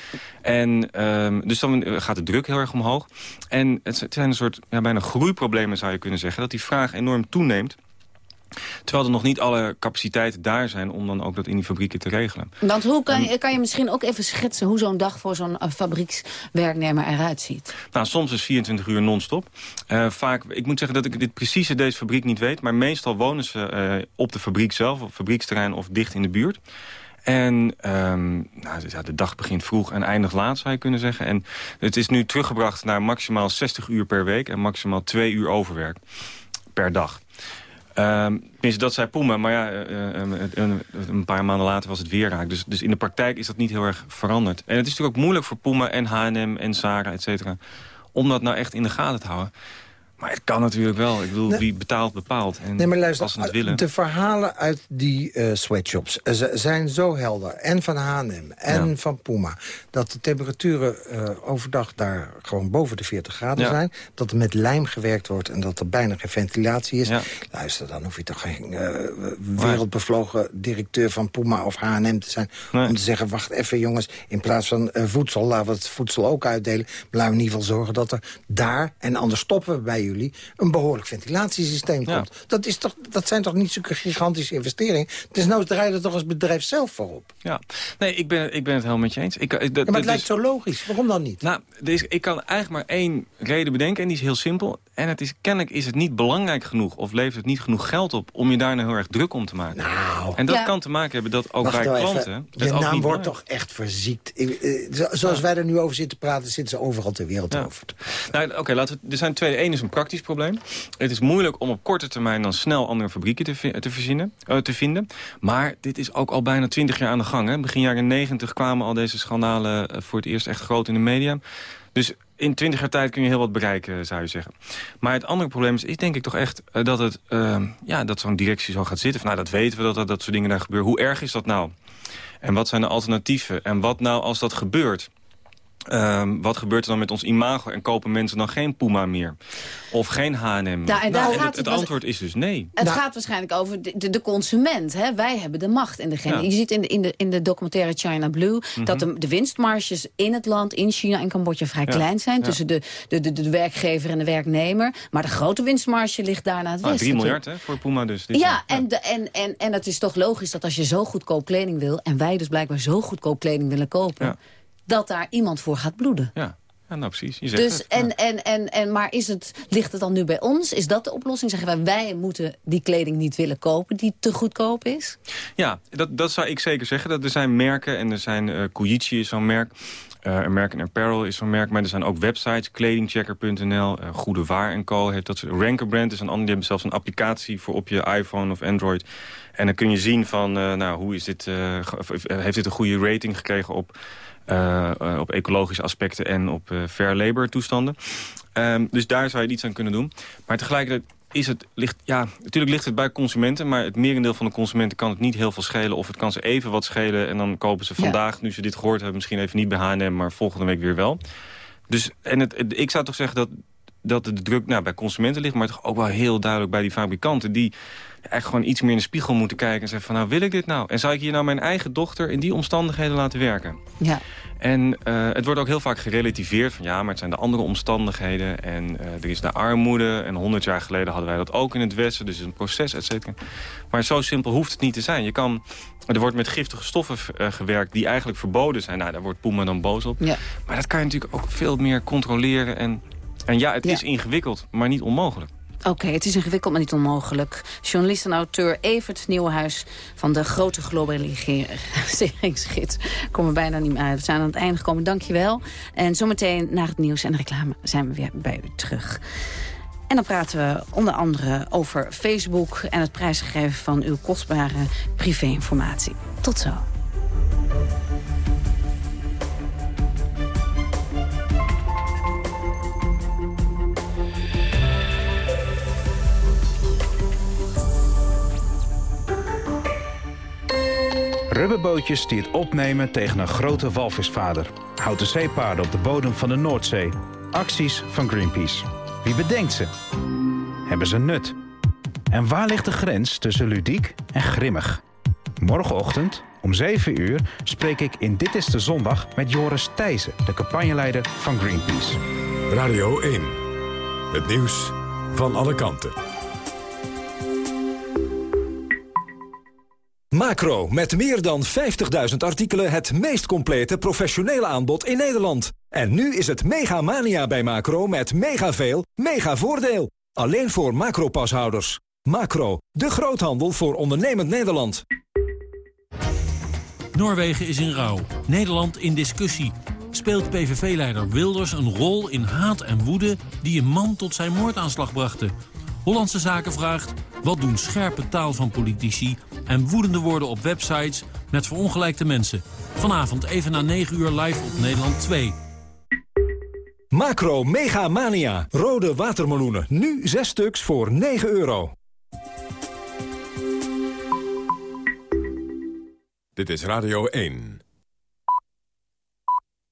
En um, dus dan gaat de druk heel erg omhoog. En het zijn een soort ja, bijna groeiproblemen zou je kunnen zeggen. Dat die vraag enorm toeneemt. Terwijl er nog niet alle capaciteiten daar zijn om dan ook dat in die fabrieken te regelen.
Want hoe kan, je, kan je misschien ook even schetsen hoe zo'n dag voor zo'n uh, fabriekswerknemer eruit ziet?
Nou, soms is 24 uur non-stop. Uh, vaak, ik moet zeggen dat ik dit precieze deze fabriek niet weet, maar meestal wonen ze uh, op de fabriek zelf, op fabrieksterrein of dicht in de buurt. En um, nou, de dag begint vroeg en eindigt laat, zou je kunnen zeggen. En het is nu teruggebracht naar maximaal 60 uur per week... en maximaal 2 uur overwerk per dag. Um, tenminste, dat zei Puma, maar ja, uh, een, een, paar maanden later was het weer raak. Dus, dus in de praktijk is dat niet heel erg veranderd. En het is natuurlijk ook moeilijk voor Puma en H&M en Zara, et cetera... om dat nou echt in de gaten te houden. Maar het kan natuurlijk wel. Ik bedoel, wie betaalt, bepaalt. En
nee, maar luister,
als ze het willen...
de verhalen uit die uh, sweatshops zijn zo helder. En van H&M en van Puma. Dat de temperaturen uh, overdag daar gewoon boven de 40 graden ja. zijn. Dat er met lijm gewerkt wordt en dat er bijna geen ventilatie is. Ja. Luister, dan hoef je toch geen wereldbevlogen directeur van Puma of H&M te zijn. Nee. Om te zeggen, wacht even jongens, in plaats van voedsel, laten we het voedsel ook uitdelen. Maar laten we in ieder geval zorgen dat er daar, en anders stoppen we bij jullie... een behoorlijk ventilatiesysteem ja. komt. Dat, is toch, dat zijn toch niet zulke gigantische investeringen? Het is nou draai er toch als bedrijf zelf voorop.
Ja, nee, ik ben, ik ben het helemaal met je eens. Ik,
ja, maar het lijkt zo logisch. Waarom dan niet?
Nou, is, ik kan eigenlijk maar één reden bedenken en die is heel simpel. En het is, kennelijk is het niet belangrijk genoeg of levert het niet genoeg geld op... om je daar nou heel erg druk om te maken.
Nou,
en dat ja. kan te maken hebben dat ook
Wacht
bij klanten...
Je naam wordt toch echt verziekt. Zoals wij er nu over zitten praten, zitten ze overal ter wereld over.
Nou, Oké, laten we. er zijn twee. Eén is een praktisch probleem. Het is moeilijk om op korte termijn dan snel andere fabrieken te, te, verzinnen, uh, te vinden. Maar dit is ook al bijna twintig jaar aan de gang. Hè. Begin jaren negentig kwamen al deze schandalen uh, voor het eerst echt groot in de media. Dus in twintig jaar tijd kun je heel wat bereiken, zou je zeggen. Maar het andere probleem is, is denk ik toch echt uh, dat, het, uh, ja, dat zo'n directie zo gaat zitten. Nou, dat weten we, dat, dat dat soort dingen daar gebeuren. Hoe erg is dat nou? En wat zijn de alternatieven? En wat nou als dat gebeurt? Um, wat gebeurt er dan met ons imago en kopen mensen dan geen Puma meer? Of geen H&M?
Nou, en
nou,
gaat
het, het antwoord is dus nee.
Het nou, gaat waarschijnlijk over de, de, de, consument. Hè? Wij hebben de macht. En degene, ja. Je ziet in de, in, de, in de documentaire China Blue... Mm -hmm. dat de, de, winstmarges in het land, in China en Cambodja... vrij ja. klein zijn. Ja. Tussen de, de, de, de, werkgever en de werknemer. Maar de grote winstmarge ligt daar naar het
ah,
westen.
3 miljard hè, voor Puma dus.
Ja, ja. En, de, en, en, en het is toch logisch dat als je zo goedkoop kleding wil... en wij dus blijkbaar zo goedkoop kleding willen kopen dat daar iemand voor gaat bloeden.
Ja. Ja, nou precies. Je zegt
dus,
het,
en, en, en, en, maar is het, ligt het dan nu bij ons? Is dat de oplossing? Zeggen wij, wij moeten die kleding niet willen kopen die te goedkoop is?
Ja, dat, dat zou ik zeker zeggen. Dat er zijn merken en er zijn, uh, is zo'n merk. Uh, American Apparel is zo'n merk, maar er zijn ook websites, kledingchecker.nl, uh, Goede Waar Co. heeft dat. Ranker Brand is een ander, die hebben zelfs een applicatie voor op je iPhone of Android. En dan kun je zien van, uh, nou, hoe is dit, heeft dit een goede rating gekregen op uh, uh, op ecologische aspecten en op uh, fair labor toestanden. Um, dus daar zou je iets aan kunnen doen. Maar tegelijkertijd is het, ligt, ja, natuurlijk ligt het bij consumenten... maar het merendeel van de consumenten kan het niet heel veel schelen... of het kan ze even wat schelen en dan kopen ze vandaag... Ja. nu ze dit gehoord hebben, misschien even niet bij H&M... maar volgende week weer wel. Dus en het, het, ik zou toch zeggen dat, dat de druk nou, bij consumenten ligt... maar toch ook wel heel duidelijk bij die fabrikanten... die echt gewoon iets meer in de spiegel moeten kijken... en zeggen van, nou, wil ik dit nou? En zou ik hier nou mijn eigen dochter in die omstandigheden laten werken?
Ja.
En uh, het wordt ook heel vaak gerelativeerd van... ja, maar het zijn de andere omstandigheden en uh, er is de armoede... en honderd jaar geleden hadden wij dat ook in het Westen... dus het is een proces, et cetera. Maar zo simpel hoeft het niet te zijn. Je kan, er wordt met giftige stoffen uh, gewerkt die eigenlijk verboden zijn. Nou, daar wordt Puma dan boos op.
Ja.
Maar dat kan je natuurlijk ook veel meer controleren. En, en ja, het ja. is ingewikkeld, maar niet onmogelijk.
Oké, het is ingewikkeld, maar niet onmogelijk. Journalist en auteur Evert Nieuwenhuis van de grote globaliseringsgids. (laughs) Komen bijna niet meer uit. We zijn aan het einde gekomen. Dankjewel. En zometeen naar het nieuws en de reclame zijn we weer bij u terug. En dan praten we onder andere over Facebook... en het prijsgeven van uw kostbare privéinformatie. Tot zo.
Rubberbootjes die het opnemen tegen een grote walvisvader. Houten zeepaarden op de bodem van de Noordzee. Acties van Greenpeace. Wie bedenkt ze? Hebben ze nut? En waar ligt de grens tussen ludiek en grimmig? Morgenochtend om 7 uur spreek ik in Dit is de Zondag met Joris Thijssen, de campagneleider van Greenpeace.
Radio 1. Het nieuws van alle kanten.
Macro, met meer dan 50.000 artikelen het meest complete professionele aanbod in Nederland. En nu is het mega mania bij Macro met mega veel, mega voordeel. Alleen voor Macro-pashouders. Macro, de groothandel voor ondernemend Nederland.
Noorwegen is in rouw. Nederland in discussie. Speelt PVV-leider Wilders een rol in haat en woede... die een man tot zijn moordaanslag brachten? Hollandse Zaken vraagt... wat doen scherpe taal van politici... en woedende woorden op websites met verongelijkte mensen? Vanavond even na 9 uur live op Nederland 2.
Macro Mega Mania. Rode watermeloenen. Nu 6 stuks voor 9 euro.
Dit is Radio 1.